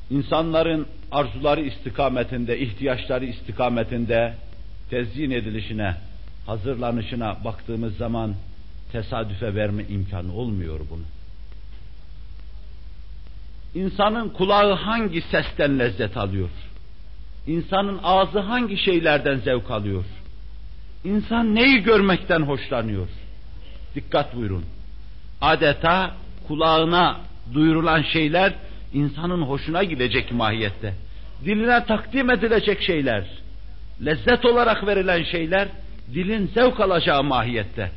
insanların arzuları istikametinde, ihtiyaçları istikametinde tezyin edilişine, hazırlanışına baktığımız zaman tesadüfe verme imkanı olmuyor bunu. İnsanın kulağı hangi sesten lezzet alıyor? İnsanın ağzı hangi şeylerden zevk alıyor? İnsan neyi görmekten hoşlanıyor? Dikkat buyurun. Adeta kulağına duyurulan şeyler insanın hoşuna gidecek mahiyette. Diline takdim edilecek şeyler, lezzet olarak verilen şeyler dilin zevk alacağı mahiyette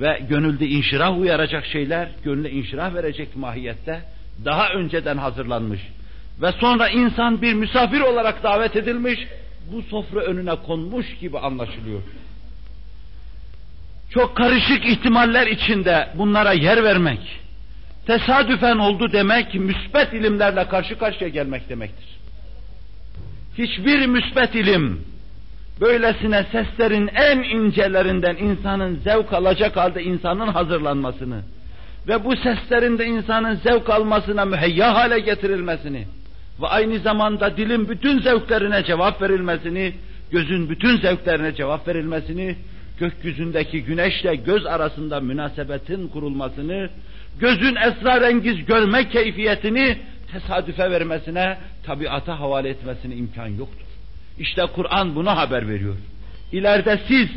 ve gönülde inşirah uyaracak şeyler, gönlü inşirah verecek mahiyette daha önceden hazırlanmış ve sonra insan bir misafir olarak davet edilmiş, bu sofra önüne konmuş gibi anlaşılıyor. Çok karışık ihtimaller içinde bunlara yer vermek, tesadüfen oldu demek, müsbet ilimlerle karşı karşıya gelmek demektir. Hiçbir müsbet ilim, böylesine seslerin en incelerinden insanın zevk alacak halde insanın hazırlanmasını ve bu seslerin de insanın zevk almasına müheyya hale getirilmesini ve aynı zamanda dilin bütün zevklerine cevap verilmesini, gözün bütün zevklerine cevap verilmesini, gökyüzündeki güneşle göz arasında münasebetin kurulmasını, gözün esrarengiz görme keyfiyetini tesadüfe vermesine, tabiata havale etmesine imkan yoktur. İşte Kur'an buna haber veriyor. İleride siz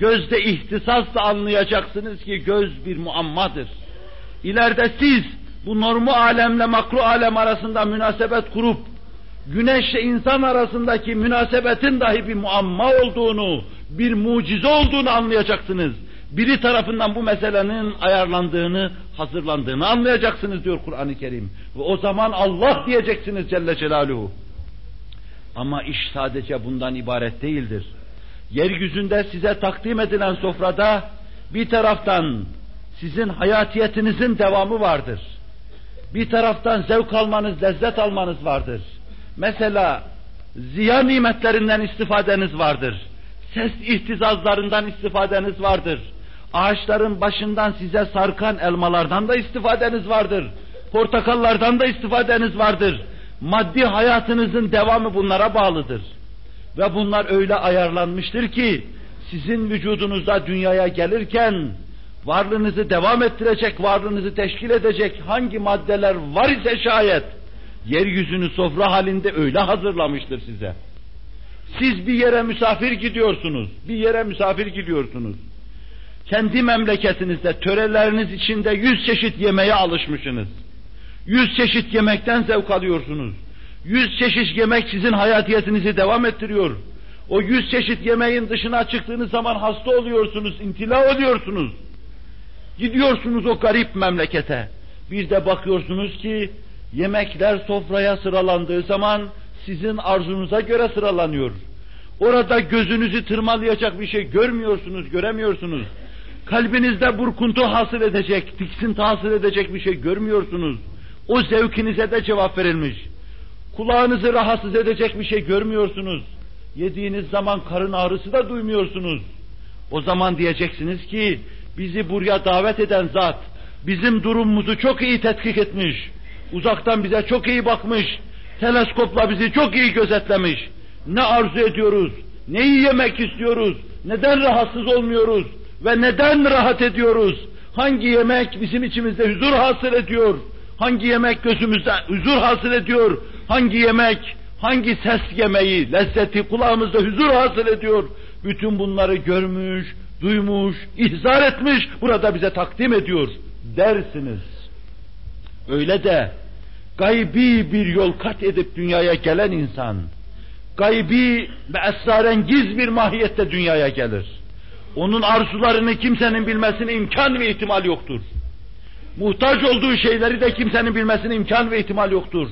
gözde ihtisasla anlayacaksınız ki göz bir muammadır. İleride siz bu normu alemle makru alem arasında münasebet kurup güneşle insan arasındaki münasebetin dahi bir muamma olduğunu, bir mucize olduğunu anlayacaksınız. Biri tarafından bu meselenin ayarlandığını, hazırlandığını anlayacaksınız diyor Kur'an-ı Kerim. Ve o zaman Allah diyeceksiniz Celle Celaluhu. Ama iş sadece bundan ibaret değildir. Yeryüzünde size takdim edilen sofrada bir taraftan sizin hayatiyetinizin devamı vardır. Bir taraftan zevk almanız, lezzet almanız vardır. Mesela ziya nimetlerinden istifadeniz vardır. Ses ihtizazlarından istifadeniz vardır. Ağaçların başından size sarkan elmalardan da istifadeniz vardır. Portakallardan da istifadeniz vardır maddi hayatınızın devamı bunlara bağlıdır. Ve bunlar öyle ayarlanmıştır ki sizin vücudunuzda dünyaya gelirken varlığınızı devam ettirecek, varlığınızı teşkil edecek hangi maddeler var ise şayet yeryüzünü sofra halinde öyle hazırlamıştır size. Siz bir yere misafir gidiyorsunuz, bir yere misafir gidiyorsunuz. Kendi memleketinizde töreleriniz içinde yüz çeşit yemeğe alışmışsınız. Yüz çeşit yemekten zevk alıyorsunuz. Yüz çeşit yemek sizin hayatiyetinizi devam ettiriyor. O yüz çeşit yemeğin dışına çıktığınız zaman hasta oluyorsunuz, intila oluyorsunuz. Gidiyorsunuz o garip memlekete. Bir de bakıyorsunuz ki yemekler sofraya sıralandığı zaman sizin arzunuza göre sıralanıyor. Orada gözünüzü tırmalayacak bir şey görmüyorsunuz, göremiyorsunuz. Kalbinizde burkuntu hasıl edecek, tiksinti hasıl edecek bir şey görmüyorsunuz. O zevkinize de cevap verilmiş. Kulağınızı rahatsız edecek bir şey görmüyorsunuz. Yediğiniz zaman karın ağrısı da duymuyorsunuz. O zaman diyeceksiniz ki bizi buraya davet eden zat bizim durumumuzu çok iyi tetkik etmiş. Uzaktan bize çok iyi bakmış. Teleskopla bizi çok iyi gözetlemiş. Ne arzu ediyoruz? Neyi yemek istiyoruz? Neden rahatsız olmuyoruz? Ve neden rahat ediyoruz? Hangi yemek bizim içimizde huzur hasıl ediyor? Hangi yemek gözümüzde huzur hasıl ediyor? Hangi yemek, hangi ses yemeği, lezzeti kulağımızda huzur hasıl ediyor? Bütün bunları görmüş, duymuş, ihzar etmiş, burada bize takdim ediyor dersiniz. Öyle de gaybi bir yol kat edip dünyaya gelen insan, gaybi ve esrarengiz bir mahiyette dünyaya gelir. Onun arzularını kimsenin bilmesine imkan ve ihtimal yoktur. Muhtaç olduğu şeyleri de kimsenin bilmesine imkan ve ihtimal yoktur.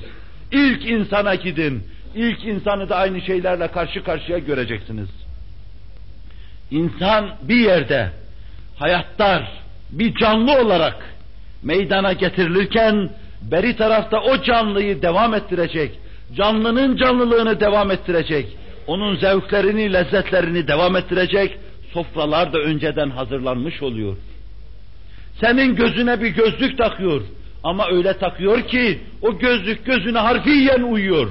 İlk insana gidin. İlk insanı da aynı şeylerle karşı karşıya göreceksiniz. İnsan bir yerde hayattar, bir canlı olarak meydana getirilirken beri tarafta o canlıyı devam ettirecek, canlının canlılığını devam ettirecek, onun zevklerini, lezzetlerini devam ettirecek sofralar da önceden hazırlanmış oluyor. Senin gözüne bir gözlük takıyor ama öyle takıyor ki o gözlük gözüne harfiyen uyuyor.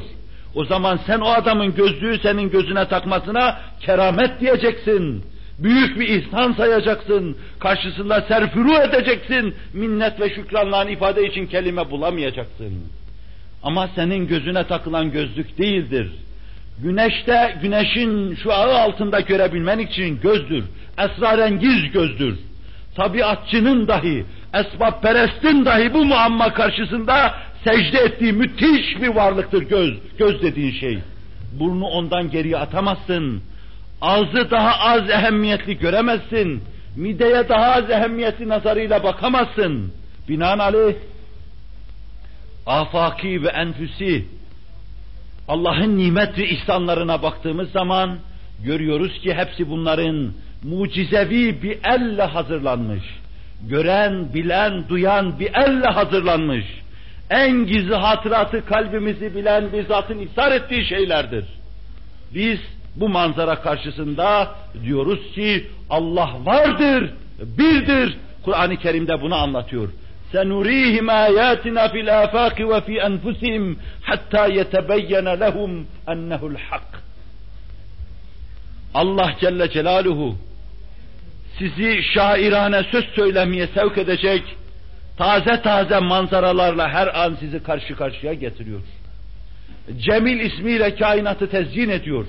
O zaman sen o adamın gözlüğü senin gözüne takmasına keramet diyeceksin. Büyük bir ihsan sayacaksın. Karşısında serfuru edeceksin. Minnet ve şükranlarını ifade için kelime bulamayacaksın. Ama senin gözüne takılan gözlük değildir. Güneşte güneşin şu ağı altında görebilmen için gözdür. Esrarengiz gözdür. Tabiatçının dahi, esbab perestin dahi bu muamma karşısında secde ettiği müthiş bir varlıktır göz. Göz dediğin şey. Burnu ondan geriye atamazsın. Ağzı daha az ehemmiyetli göremezsin. Mideye daha az ehemmiyetli nazarıyla bakamazsın. Binaenaleyh afaki ve enfüsi Allah'ın nimet ve ihsanlarına baktığımız zaman görüyoruz ki hepsi bunların mucizevi bir elle hazırlanmış. Gören, bilen, duyan bir elle hazırlanmış. En gizli hatıratı kalbimizi bilen bir zatın ihsar ettiği şeylerdir. Biz bu manzara karşısında diyoruz ki Allah vardır, birdir. Kur'an-ı Kerim'de bunu anlatıyor. سنريهم آياتنا في الآفاق وفي أنفسهم حتى يتبين لهم أنه الحق Allah Celle Celaluhu sizi şairane söz söylemeye sevk edecek taze taze manzaralarla her an sizi karşı karşıya getiriyor. Cemil ismiyle kainatı tezyin ediyor.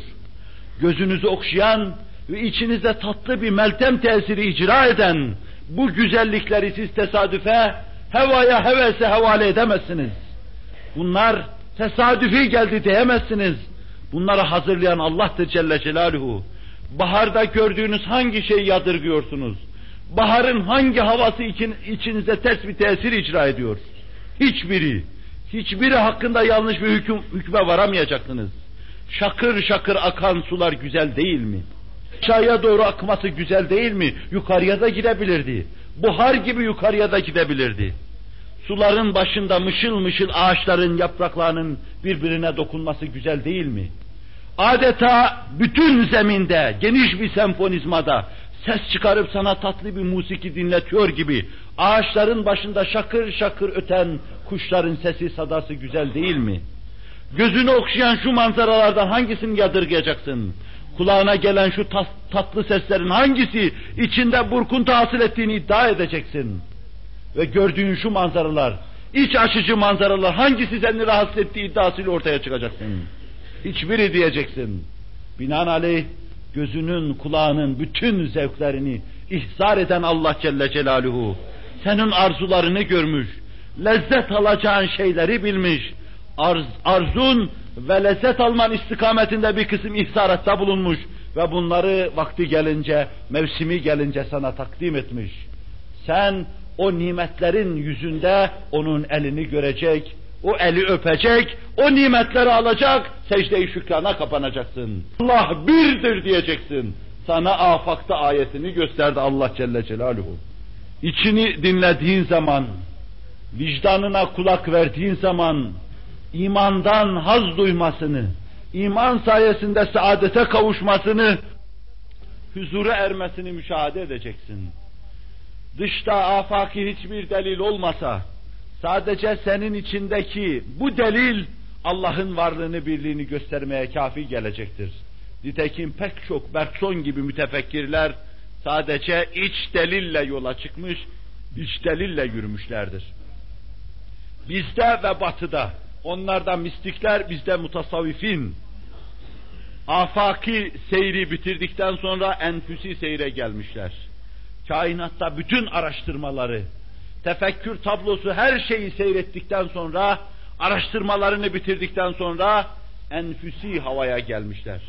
Gözünüzü okşayan ve içinizde tatlı bir meltem tesiri icra eden bu güzellikleri siz tesadüfe, hevaya hevese havale edemezsiniz. Bunlar tesadüfi geldi diyemezsiniz. Bunları hazırlayan Allah'tır Celle Celaluhu. Baharda gördüğünüz hangi şeyi yadırgıyorsunuz? Baharın hangi havası için, içinize ters bir tesir icra ediyor? Hiçbiri, hiçbiri hakkında yanlış bir hüküm, hükme varamayacaksınız. Şakır şakır akan sular güzel değil mi? Aşağıya doğru akması güzel değil mi? Yukarıya da gidebilirdi. Buhar gibi yukarıya da gidebilirdi. Suların başında mışıl mışıl ağaçların yapraklarının birbirine dokunması güzel değil mi? Adeta bütün zeminde, geniş bir senfonizmada ses çıkarıp sana tatlı bir musiki dinletiyor gibi ağaçların başında şakır şakır öten kuşların sesi sadası güzel değil mi? Gözünü okşayan şu manzaralardan hangisini yadırgayacaksın? Kulağına gelen şu tatlı seslerin hangisi içinde burkuntu hasıl ettiğini iddia edeceksin? Ve gördüğün şu manzaralar, iç açıcı manzaralar hangisi seni rahatsız ettiği iddiasıyla ortaya çıkacaksın? Hiçbiri diyeceksin. Binaenaleyh gözünün, kulağının bütün zevklerini ihzar eden Allah Celle Celaluhu, senin arzularını görmüş, lezzet alacağın şeyleri bilmiş, arz, arzun ve lezzet alman istikametinde bir kısım ihsaratta bulunmuş ve bunları vakti gelince, mevsimi gelince sana takdim etmiş. Sen o nimetlerin yüzünde onun elini görecek, o eli öpecek, o nimetleri alacak, secde-i şükrana kapanacaksın. Allah birdir diyeceksin. Sana afakta ayetini gösterdi Allah Celle Celaluhu. İçini dinlediğin zaman, vicdanına kulak verdiğin zaman, imandan haz duymasını, iman sayesinde saadete kavuşmasını, huzura ermesini müşahede edeceksin. Dışta afaki hiçbir delil olmasa, sadece senin içindeki bu delil Allah'ın varlığını, birliğini göstermeye kafi gelecektir. Nitekim pek çok Bergson gibi mütefekkirler sadece iç delille yola çıkmış, iç delille yürümüşlerdir. Bizde ve batıda Onlarda mistikler, bizde mutasavvifin. Afaki seyri bitirdikten sonra enfüsi seyre gelmişler. Kainatta bütün araştırmaları, tefekkür tablosu her şeyi seyrettikten sonra, araştırmalarını bitirdikten sonra enfüsi havaya gelmişler.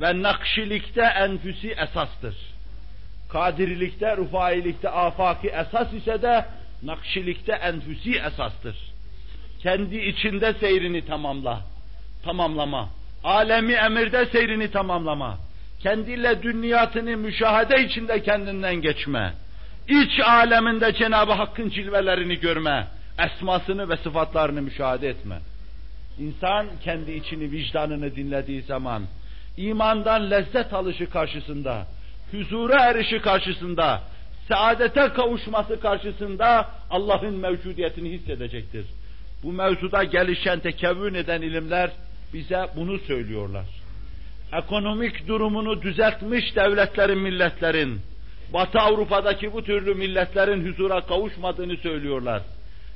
Ve nakşilikte enfüsi esastır. Kadirilikte, rufailikte afaki esas ise de Nakşilikte enfüsi esastır. Kendi içinde seyrini tamamla, tamamlama. Alemi emirde seyrini tamamlama. Kendiyle dünyatını müşahede içinde kendinden geçme. İç aleminde Cenab-ı Hakk'ın cilvelerini görme. Esmasını ve sıfatlarını müşahede etme. İnsan kendi içini, vicdanını dinlediği zaman, imandan lezzet alışı karşısında, huzura erişi karşısında, saadete kavuşması karşısında Allah'ın mevcudiyetini hissedecektir. Bu mevzuda gelişen, tekevvün eden ilimler bize bunu söylüyorlar. Ekonomik durumunu düzeltmiş devletlerin, milletlerin, Batı Avrupa'daki bu türlü milletlerin huzura kavuşmadığını söylüyorlar.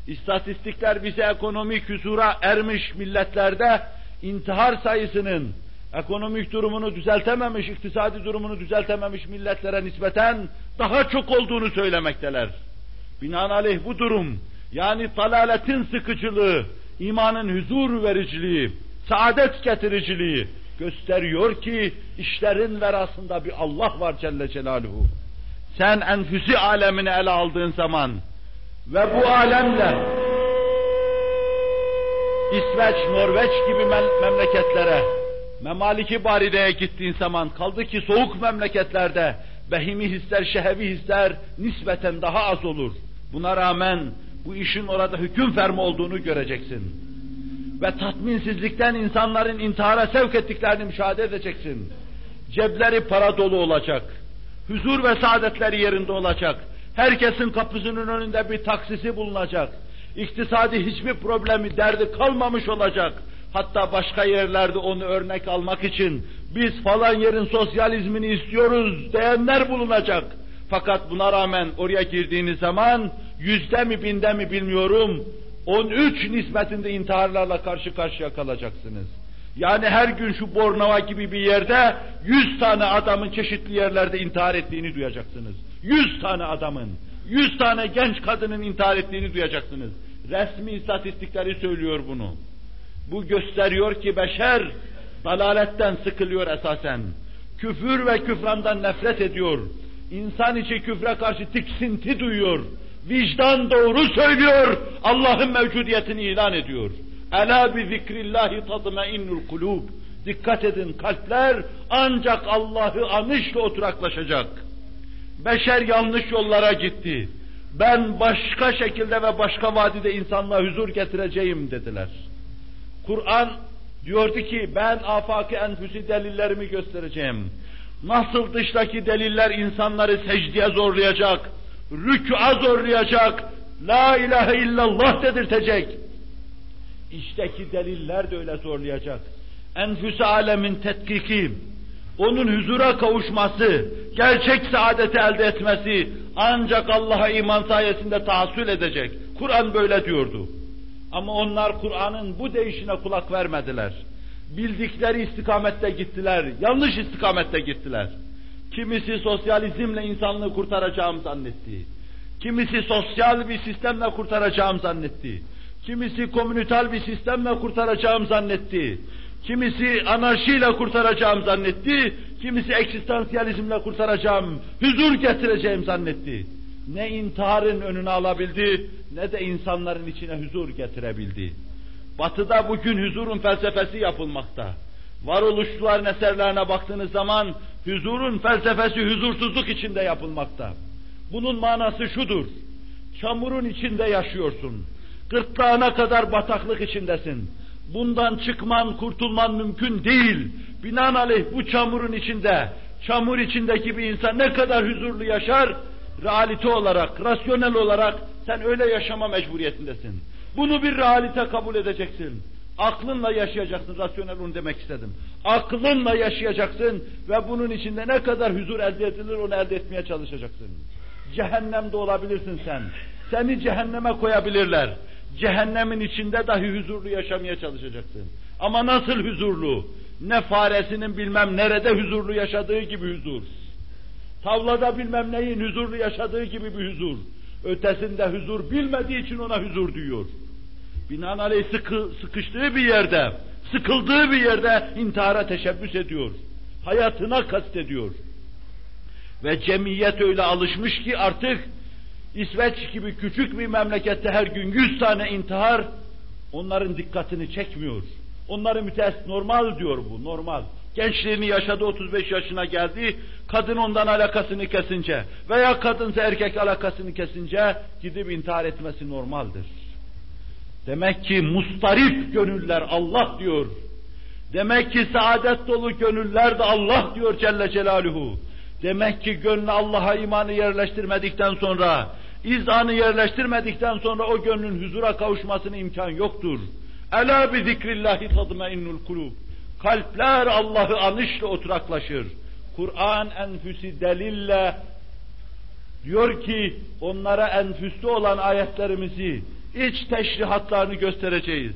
İstatistikler bize ekonomik huzura ermiş milletlerde intihar sayısının ekonomik durumunu düzeltememiş, iktisadi durumunu düzeltememiş milletlere nispeten daha çok olduğunu söylemekteler. Binaenaleyh bu durum, yani talaletin sıkıcılığı, imanın huzur vericiliği, saadet getiriciliği gösteriyor ki işlerin verasında bir Allah var Celle Celaluhu. Sen enfüsi alemini ele aldığın zaman ve bu alemle İsveç, Norveç gibi memleketlere, memaliki barideye gittiğin zaman kaldı ki soğuk memleketlerde behimi hisler, şehevi hisler nispeten daha az olur. Buna rağmen bu işin orada hüküm fermi olduğunu göreceksin. Ve tatminsizlikten insanların intihara sevk ettiklerini müşahede edeceksin. Cepleri para dolu olacak. Huzur ve saadetleri yerinde olacak. Herkesin kapısının önünde bir taksisi bulunacak. İktisadi hiçbir problemi, derdi kalmamış olacak. Hatta başka yerlerde onu örnek almak için biz falan yerin sosyalizmini istiyoruz diyenler bulunacak. Fakat buna rağmen oraya girdiğiniz zaman yüzde mi binde mi bilmiyorum 13 nispetinde intiharlarla karşı karşıya kalacaksınız. Yani her gün şu Bornova gibi bir yerde 100 tane adamın çeşitli yerlerde intihar ettiğini duyacaksınız. 100 tane adamın, 100 tane genç kadının intihar ettiğini duyacaksınız. Resmi istatistikleri söylüyor bunu. Bu gösteriyor ki beşer dalaletten sıkılıyor esasen. Küfür ve küfrandan nefret ediyor. İnsan içi küfre karşı tiksinti duyuyor. Vicdan doğru söylüyor. Allah'ın mevcudiyetini ilan ediyor. Ela bi zikrillahi tatmainnul kulub. Dikkat edin kalpler ancak Allah'ı anışla oturaklaşacak. Beşer yanlış yollara gitti. Ben başka şekilde ve başka vadide insanlığa huzur getireceğim dediler. Kur'an diyordu ki ben afaki enfüsi delillerimi göstereceğim. Nasıl dıştaki deliller insanları secdeye zorlayacak, rükûa zorlayacak, la ilahe illallah dedirtecek. İçteki deliller de öyle zorlayacak. Enfüs alemin tetkiki, onun huzura kavuşması, gerçek saadeti elde etmesi ancak Allah'a iman sayesinde tahsil edecek. Kur'an böyle diyordu. Ama onlar Kur'an'ın bu değişine kulak vermediler. Bildikleri istikamette gittiler, yanlış istikamette gittiler. Kimisi sosyalizmle insanlığı kurtaracağım zannetti. Kimisi sosyal bir sistemle kurtaracağım zannetti. Kimisi komünital bir sistemle kurtaracağım zannetti. Kimisi anarşiyle kurtaracağım zannetti. Kimisi eksistansiyalizmle kurtaracağım, huzur getireceğim zannetti. Ne intiharın önünü alabildi, ne de insanların içine huzur getirebildi. Batı'da bugün huzurun felsefesi yapılmakta. Varoluşçuların eserlerine baktığınız zaman huzurun felsefesi huzursuzluk içinde yapılmakta. Bunun manası şudur. Çamurun içinde yaşıyorsun. Gırtlağına kadar bataklık içindesin. Bundan çıkman, kurtulman mümkün değil. Binaenaleyh bu çamurun içinde, çamur içindeki bir insan ne kadar huzurlu yaşar, realite olarak, rasyonel olarak sen öyle yaşama mecburiyetindesin. Bunu bir realite kabul edeceksin. Aklınla yaşayacaksın, rasyonel onu demek istedim. Aklınla yaşayacaksın ve bunun içinde ne kadar huzur elde edilir onu elde etmeye çalışacaksın. Cehennemde olabilirsin sen. Seni cehenneme koyabilirler. Cehennemin içinde dahi huzurlu yaşamaya çalışacaksın. Ama nasıl huzurlu? Ne faresinin bilmem nerede huzurlu yaşadığı gibi huzur. Tavlada bilmem neyin huzurlu yaşadığı gibi bir huzur. Ötesinde huzur bilmediği için ona huzur diyor. Binaenaleyh sıkı, sıkıştığı bir yerde, sıkıldığı bir yerde intihara teşebbüs ediyor. Hayatına kastediyor. Ve cemiyet öyle alışmış ki artık İsveç gibi küçük bir memlekette her gün yüz tane intihar onların dikkatini çekmiyor. Onları müteess normal diyor bu, normal. Gençliğini yaşadı, 35 yaşına geldi, kadın ondan alakasını kesince veya kadınsa erkek alakasını kesince gidip intihar etmesi normaldir. Demek ki mustarip gönüller Allah diyor. Demek ki saadet dolu gönüller de Allah diyor Celle Celaluhu. Demek ki gönlü Allah'a imanı yerleştirmedikten sonra, izanı yerleştirmedikten sonra o gönlün huzura kavuşmasına imkan yoktur. Ela bi zikrillahi tadmainnul kulub. Kalpler Allah'ı anışla oturaklaşır. Kur'an enfüsi delille diyor ki onlara enfüslü olan ayetlerimizi, iç teşrihatlarını göstereceğiz.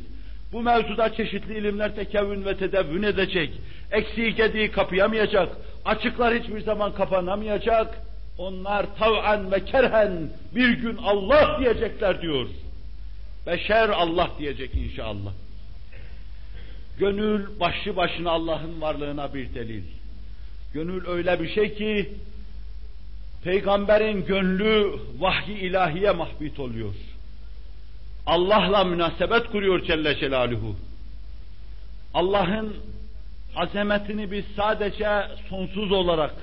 Bu mevzuda çeşitli ilimler tekevvün ve tedevvün edecek. Eksiği gediği kapayamayacak. Açıklar hiçbir zaman kapanamayacak. Onlar tav'an ve kerhen bir gün Allah diyecekler diyor. Beşer Allah diyecek inşallah. Gönül başlı başına Allah'ın varlığına bir delil. Gönül öyle bir şey ki peygamberin gönlü vahyi ilahiye mahbit oluyor. Allah'la münasebet kuruyor Celle Celaluhu. Allah'ın azametini biz sadece sonsuz olarak,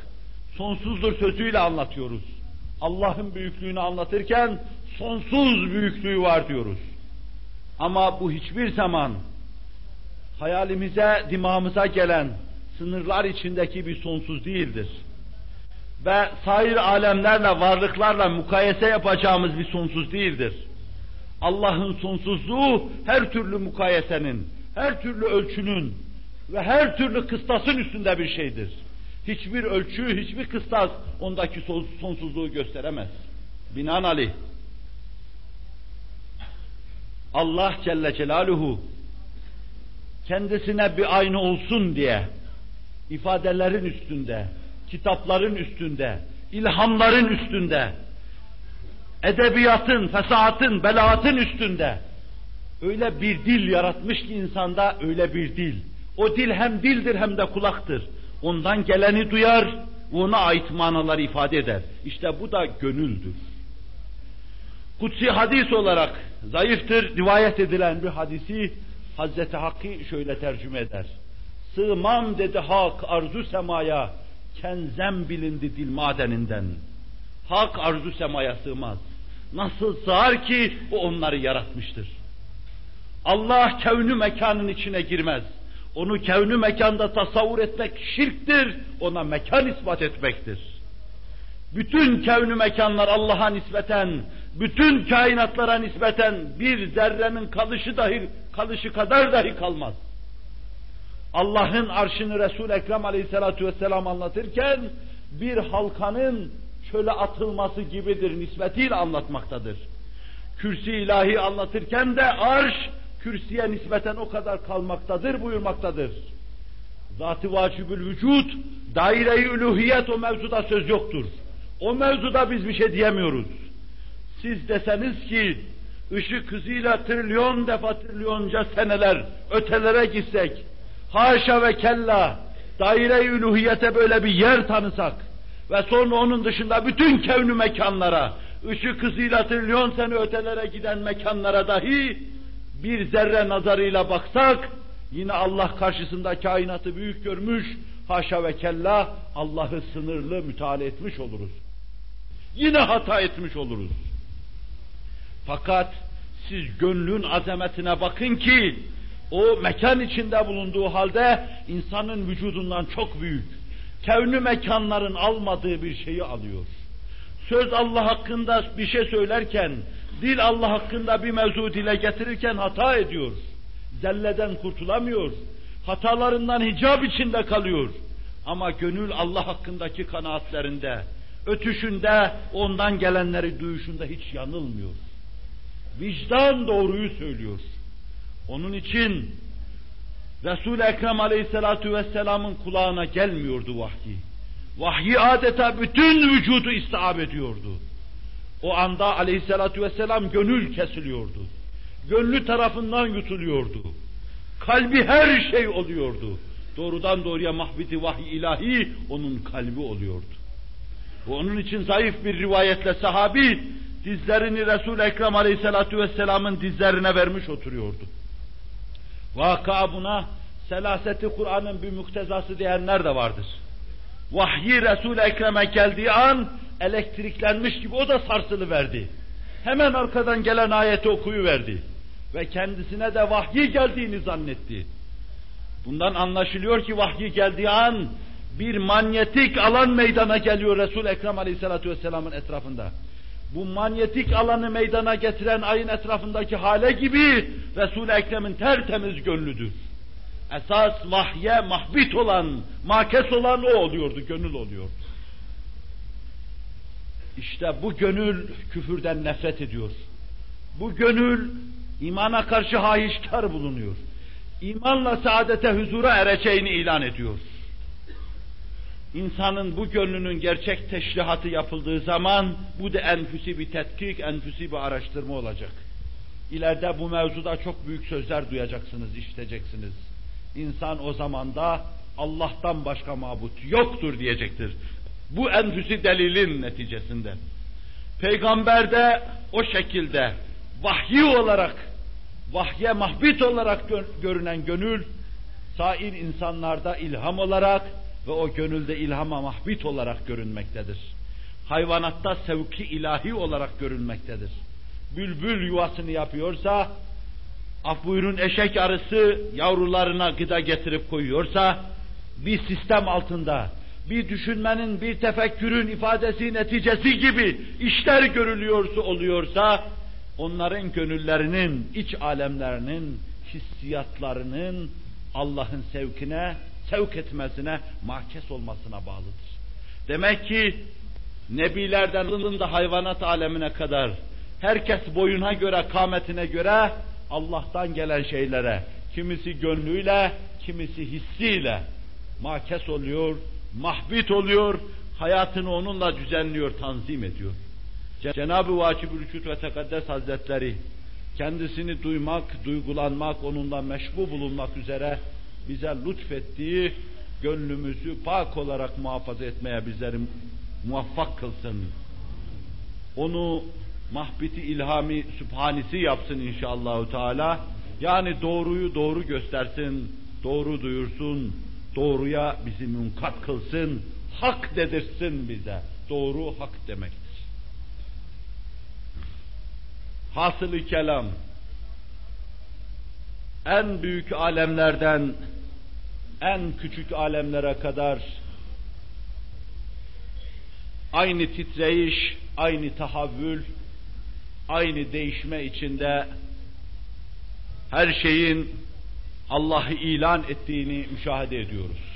sonsuzdur sözüyle anlatıyoruz. Allah'ın büyüklüğünü anlatırken sonsuz büyüklüğü var diyoruz. Ama bu hiçbir zaman hayalimize, dimağımıza gelen sınırlar içindeki bir sonsuz değildir. Ve sair alemlerle, varlıklarla mukayese yapacağımız bir sonsuz değildir. Allah'ın sonsuzluğu her türlü mukayesenin, her türlü ölçünün ve her türlü kıstasın üstünde bir şeydir. Hiçbir ölçü, hiçbir kıstas ondaki sonsuzluğu gösteremez. Binaenaleyh Allah Celle Celaluhu kendisine bir aynı olsun diye ifadelerin üstünde, kitapların üstünde, ilhamların üstünde, edebiyatın, fesahatın, belaatın üstünde öyle bir dil yaratmış ki insanda öyle bir dil. O dil hem dildir hem de kulaktır. Ondan geleni duyar, ona ait manaları ifade eder. İşte bu da gönüldür. Kutsi hadis olarak zayıftır, rivayet edilen bir hadisi Hazreti Hakk'ı şöyle tercüme eder. Sığmam dedi hak arzu semaya, kenzem bilindi dil madeninden. Hak arzu semaya sığmaz. Nasıl sığar ki o onları yaratmıştır. Allah kevnü mekanın içine girmez. Onu kevnü mekanda tasavvur etmek şirktir, ona mekan ispat etmektir. Bütün kevnü mekanlar Allah'a nispeten, bütün kainatlara nispeten bir zerrenin kalışı dahi, kalışı kadar dahi kalmaz. Allah'ın arşını Resul Ekrem Aleyhisselatü Vesselam anlatırken bir halkanın çöle atılması gibidir nispetiyle anlatmaktadır. Kürsi ilahi anlatırken de arş kürsüye nispeten o kadar kalmaktadır buyurmaktadır. Zat-ı vacibül vücut, daire-i üluhiyet o mevzuda söz yoktur. O mevzuda biz bir şey diyemiyoruz. Siz deseniz ki ışık hızıyla trilyon defa trilyonca seneler ötelere gitsek, haşa ve kella daire-i üluhiyete böyle bir yer tanısak ve sonra onun dışında bütün kevnü mekanlara, ışık hızıyla trilyon sene ötelere giden mekanlara dahi bir zerre nazarıyla baksak, yine Allah karşısında kainatı büyük görmüş, haşa ve kella Allah'ı sınırlı müteala etmiş oluruz. Yine hata etmiş oluruz. Fakat siz gönlün azametine bakın ki, o mekan içinde bulunduğu halde insanın vücudundan çok büyük, kevnü mekanların almadığı bir şeyi alıyor. Söz Allah hakkında bir şey söylerken, dil Allah hakkında bir mevzu dile getirirken hata ediyor. Zelleden kurtulamıyor. Hatalarından hicab içinde kalıyor. Ama gönül Allah hakkındaki kanaatlerinde, ötüşünde, ondan gelenleri duyuşunda hiç yanılmıyor. Vicdan doğruyu söylüyor. Onun için Resul-i Ekrem Aleyhisselatü Vesselam'ın kulağına gelmiyordu vahyi. Vahyi adeta bütün vücudu istihab ediyordu. O anda Aleyhisselatü Vesselam gönül kesiliyordu. Gönlü tarafından yutuluyordu. Kalbi her şey oluyordu. Doğrudan doğruya mahbiti vahiy ilahi onun kalbi oluyordu. Bu onun için zayıf bir rivayetle sahabi dizlerini Resul-i Ekrem Aleyhisselatü Vesselam'ın dizlerine vermiş oturuyordu. Vaka buna selaseti Kur'an'ın bir muktezası diyenler de vardır. Vahyi Resul-i Ekrem'e geldiği an elektriklenmiş gibi o da sarsılı verdi. Hemen arkadan gelen ayeti okuyu verdi ve kendisine de vahyi geldiğini zannetti. Bundan anlaşılıyor ki vahyi geldiği an bir manyetik alan meydana geliyor Resul Ekrem Aleyhisselatü Vesselam'ın etrafında. Bu manyetik alanı meydana getiren ayın etrafındaki hale gibi Resul Ekrem'in tertemiz gönlüdür. Esas vahye mahbit olan, makes olan o oluyordu, gönül oluyordu. İşte bu gönül küfürden nefret ediyor. Bu gönül imana karşı hahişkar bulunuyor. İmanla saadete huzura ereceğini ilan ediyor. İnsanın bu gönlünün gerçek teşrihatı yapıldığı zaman bu da enfüsi bir tetkik, enfüsi bir araştırma olacak. İleride bu mevzuda çok büyük sözler duyacaksınız, işiteceksiniz. İnsan o zaman da Allah'tan başka mabut yoktur diyecektir. Bu enfüsi delilin neticesinde. Peygamber de o şekilde vahyi olarak, vahye mahbit olarak görünen gönül, sair insanlarda ilham olarak ve o gönülde ilhama mahbit olarak görünmektedir. Hayvanatta sevki ilahi olarak görünmektedir. Bülbül yuvasını yapıyorsa, af buyurun eşek arısı yavrularına gıda getirip koyuyorsa, bir sistem altında, bir düşünmenin, bir tefekkürün ifadesi, neticesi gibi işler görülüyorsa, oluyorsa, onların gönüllerinin, iç alemlerinin, hissiyatlarının Allah'ın sevkine, sevk etmesine, mahkes olmasına bağlıdır. Demek ki Nebilerden da hayvanat alemine kadar herkes boyuna göre, kametine göre Allah'tan gelen şeylere, kimisi gönlüyle, kimisi hissiyle mahkes oluyor, mahbit oluyor, hayatını onunla düzenliyor, tanzim ediyor. Cenab-ı Vacib-ül ve Tekaddes Hazretleri kendisini duymak, duygulanmak, onunla meşbu bulunmak üzere bize lütfettiği gönlümüzü pak olarak muhafaza etmeye bizleri muvaffak kılsın. Onu mahbiti ilhami sübhanisi yapsın inşallahü teala. Yani doğruyu doğru göstersin, doğru duyursun, doğruya bizi münkat kılsın, hak dedirsin bize. Doğru hak demektir. Hasılı kelam, en büyük alemlerden en küçük alemlere kadar aynı titreyiş, aynı tahavvül, aynı değişme içinde her şeyin Allah'ı ilan ettiğini müşahede ediyoruz.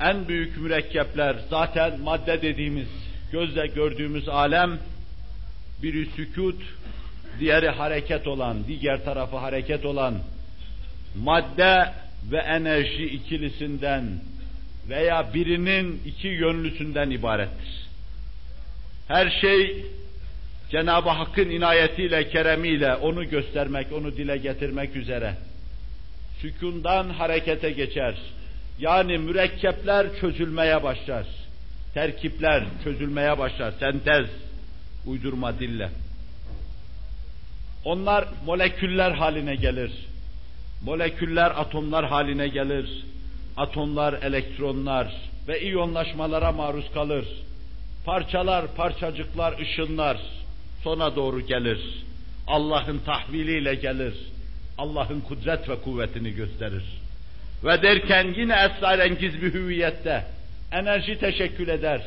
En büyük mürekkepler zaten madde dediğimiz, gözle gördüğümüz alem, biri sükut, diğeri hareket olan, diğer tarafı hareket olan madde ve enerji ikilisinden veya birinin iki yönlüsünden ibarettir. Her şey Cenab-ı Hakk'ın inayetiyle, keremiyle onu göstermek, onu dile getirmek üzere sükundan harekete geçer. Yani mürekkepler çözülmeye başlar. Terkipler çözülmeye başlar. Sentez, uydurma dille. Onlar moleküller haline gelir. Moleküller atomlar haline gelir. Atomlar elektronlar ve iyonlaşmalara maruz kalır. Parçalar, parçacıklar, ışınlar sona doğru gelir. Allah'ın tahviliyle gelir. Allah'ın kudret ve kuvvetini gösterir. Ve derken yine esrarengiz bir hüviyette enerji teşekkül eder.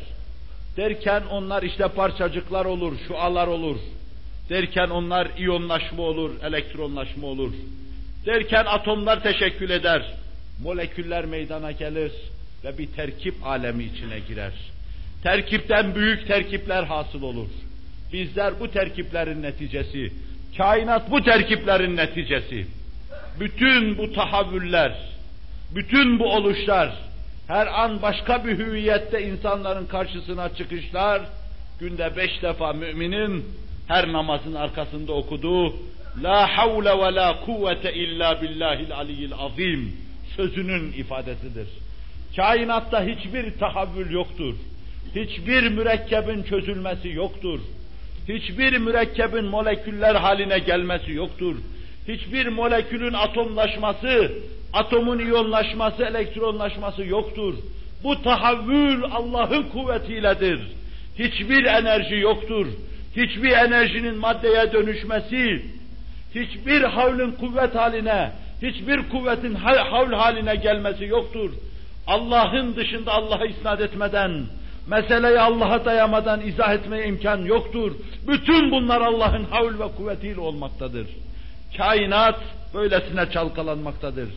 Derken onlar işte parçacıklar olur, şualar olur. Derken onlar iyonlaşma olur, elektronlaşma olur. Derken atomlar teşekkül eder. Moleküller meydana gelir ve bir terkip alemi içine girer. Terkipten büyük terkipler hasıl olur. Bizler bu terkiplerin neticesi, kainat bu terkiplerin neticesi. Bütün bu tahavvüller, bütün bu oluşlar, her an başka bir hüviyette insanların karşısına çıkışlar, günde beş defa müminin her namazın arkasında okuduğu La havle ve la kuvvete illa billahil aliyyil azim sözünün ifadesidir. Kainatta hiçbir tahavvül yoktur. Hiçbir mürekkebin çözülmesi yoktur. Hiçbir mürekkebin moleküller haline gelmesi yoktur. Hiçbir molekülün atomlaşması, atomun iyonlaşması, elektronlaşması yoktur. Bu tahavvül Allah'ın kuvvetiyledir. Hiçbir enerji yoktur. Hiçbir enerjinin maddeye dönüşmesi, hiçbir havlın kuvvet haline, hiçbir kuvvetin havl haline gelmesi yoktur. Allah'ın dışında Allah'a isnat etmeden, meseleyi Allah'a dayamadan izah etmeye imkan yoktur. Bütün bunlar Allah'ın havl ve kuvvetiyle olmaktadır. Kainat böylesine çalkalanmaktadır.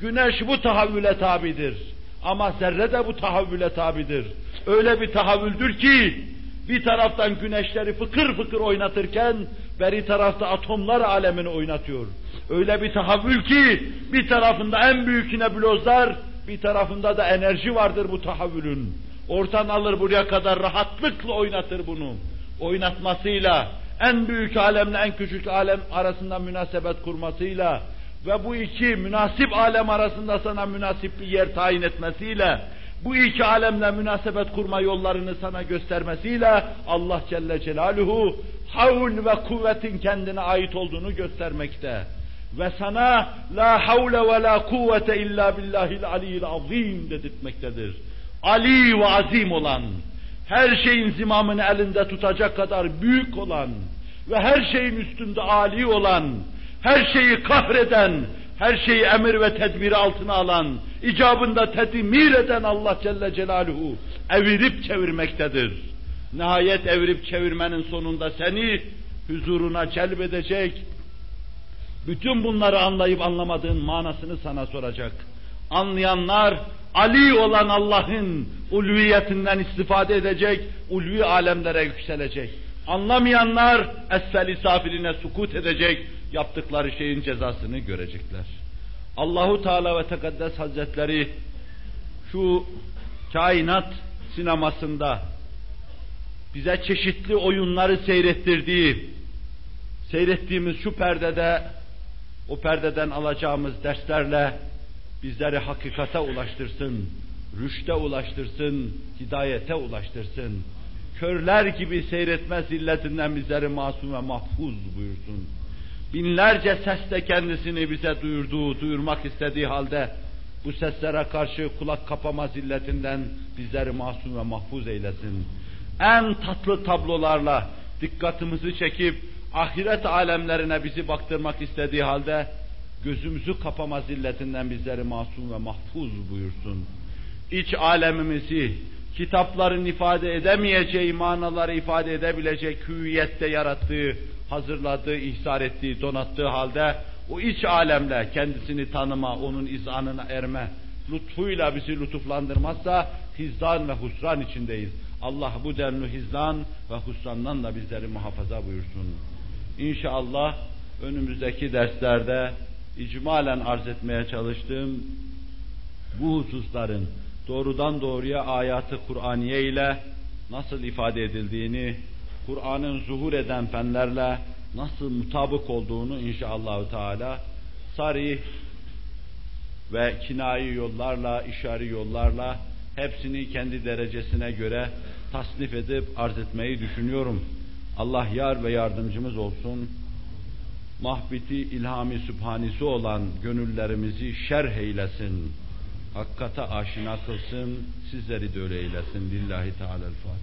Güneş bu tahavvüle tabidir. Ama zerre de bu tahavvüle tabidir. Öyle bir tahavvüldür ki, bir taraftan güneşleri fıkır fıkır oynatırken, beri tarafta atomlar alemini oynatıyor. Öyle bir tahavvül ki, bir tarafında en büyük nebulozlar, bir tarafında da enerji vardır bu tahavvülün. Ortadan alır buraya kadar rahatlıkla oynatır bunu. Oynatmasıyla, en büyük alemle en küçük alem arasında münasebet kurmasıyla ve bu iki münasip alem arasında sana münasip bir yer tayin etmesiyle, bu iki alemle münasebet kurma yollarını sana göstermesiyle Allah Celle Celaluhu havl ve kuvvetin kendine ait olduğunu göstermekte. Ve sana la havle ve la kuvvete illa billahil aliyyil azim dedirtmektedir. Ali ve azim olan, her şeyin zimamını elinde tutacak kadar büyük olan ve her şeyin üstünde ali olan, her şeyi kahreden, her şeyi emir ve tedbiri altına alan, icabında tedmir eden Allah Celle Celaluhu evirip çevirmektedir. Nihayet evirip çevirmenin sonunda seni huzuruna celbedecek, bütün bunları anlayıp anlamadığın manasını sana soracak. Anlayanlar Ali olan Allah'ın ulviyetinden istifade edecek, ulvi alemlere yükselecek. Anlamayanlar esfel safiline sukut edecek, yaptıkları şeyin cezasını görecekler. Allahu Teala ve Tekaddes Hazretleri şu kainat sinemasında bize çeşitli oyunları seyrettirdiği, seyrettiğimiz şu perdede, o perdeden alacağımız derslerle bizleri hakikate ulaştırsın, rüşte ulaştırsın, hidayete ulaştırsın. Körler gibi seyretme zilletinden bizleri masum ve mahfuz buyursun. Binlerce sesle kendisini bize duyurduğu, duyurmak istediği halde bu seslere karşı kulak kapama zilletinden bizleri masum ve mahfuz eylesin. En tatlı tablolarla dikkatimizi çekip ahiret alemlerine bizi baktırmak istediği halde gözümüzü kapama zilletinden bizleri masum ve mahfuz buyursun. İç alemimizi, kitapların ifade edemeyeceği manaları ifade edebilecek hüviyette yarattığı, hazırladığı, ihsar ettiği, donattığı halde o iç alemle kendisini tanıma, onun izanına erme, lütfuyla bizi lütuflandırmazsa hizdan ve husran içindeyiz. Allah bu denli hizdan ve husrandan da bizleri muhafaza buyursun. İnşallah önümüzdeki derslerde icmalen arz etmeye çalıştığım bu hususların doğrudan doğruya ayatı Kur'aniye ile nasıl ifade edildiğini, Kur'an'ın zuhur eden fenlerle nasıl mutabık olduğunu inşallah Teala sarih ve kinayi yollarla, işari yollarla hepsini kendi derecesine göre tasnif edip arz etmeyi düşünüyorum. Allah yar ve yardımcımız olsun. Mahbiti ilhami sübhanisi olan gönüllerimizi şerh eylesin. Hakikate aşina kılsın, sizleri de öyle eylesin. Lillahi Teala'l-Fatiha.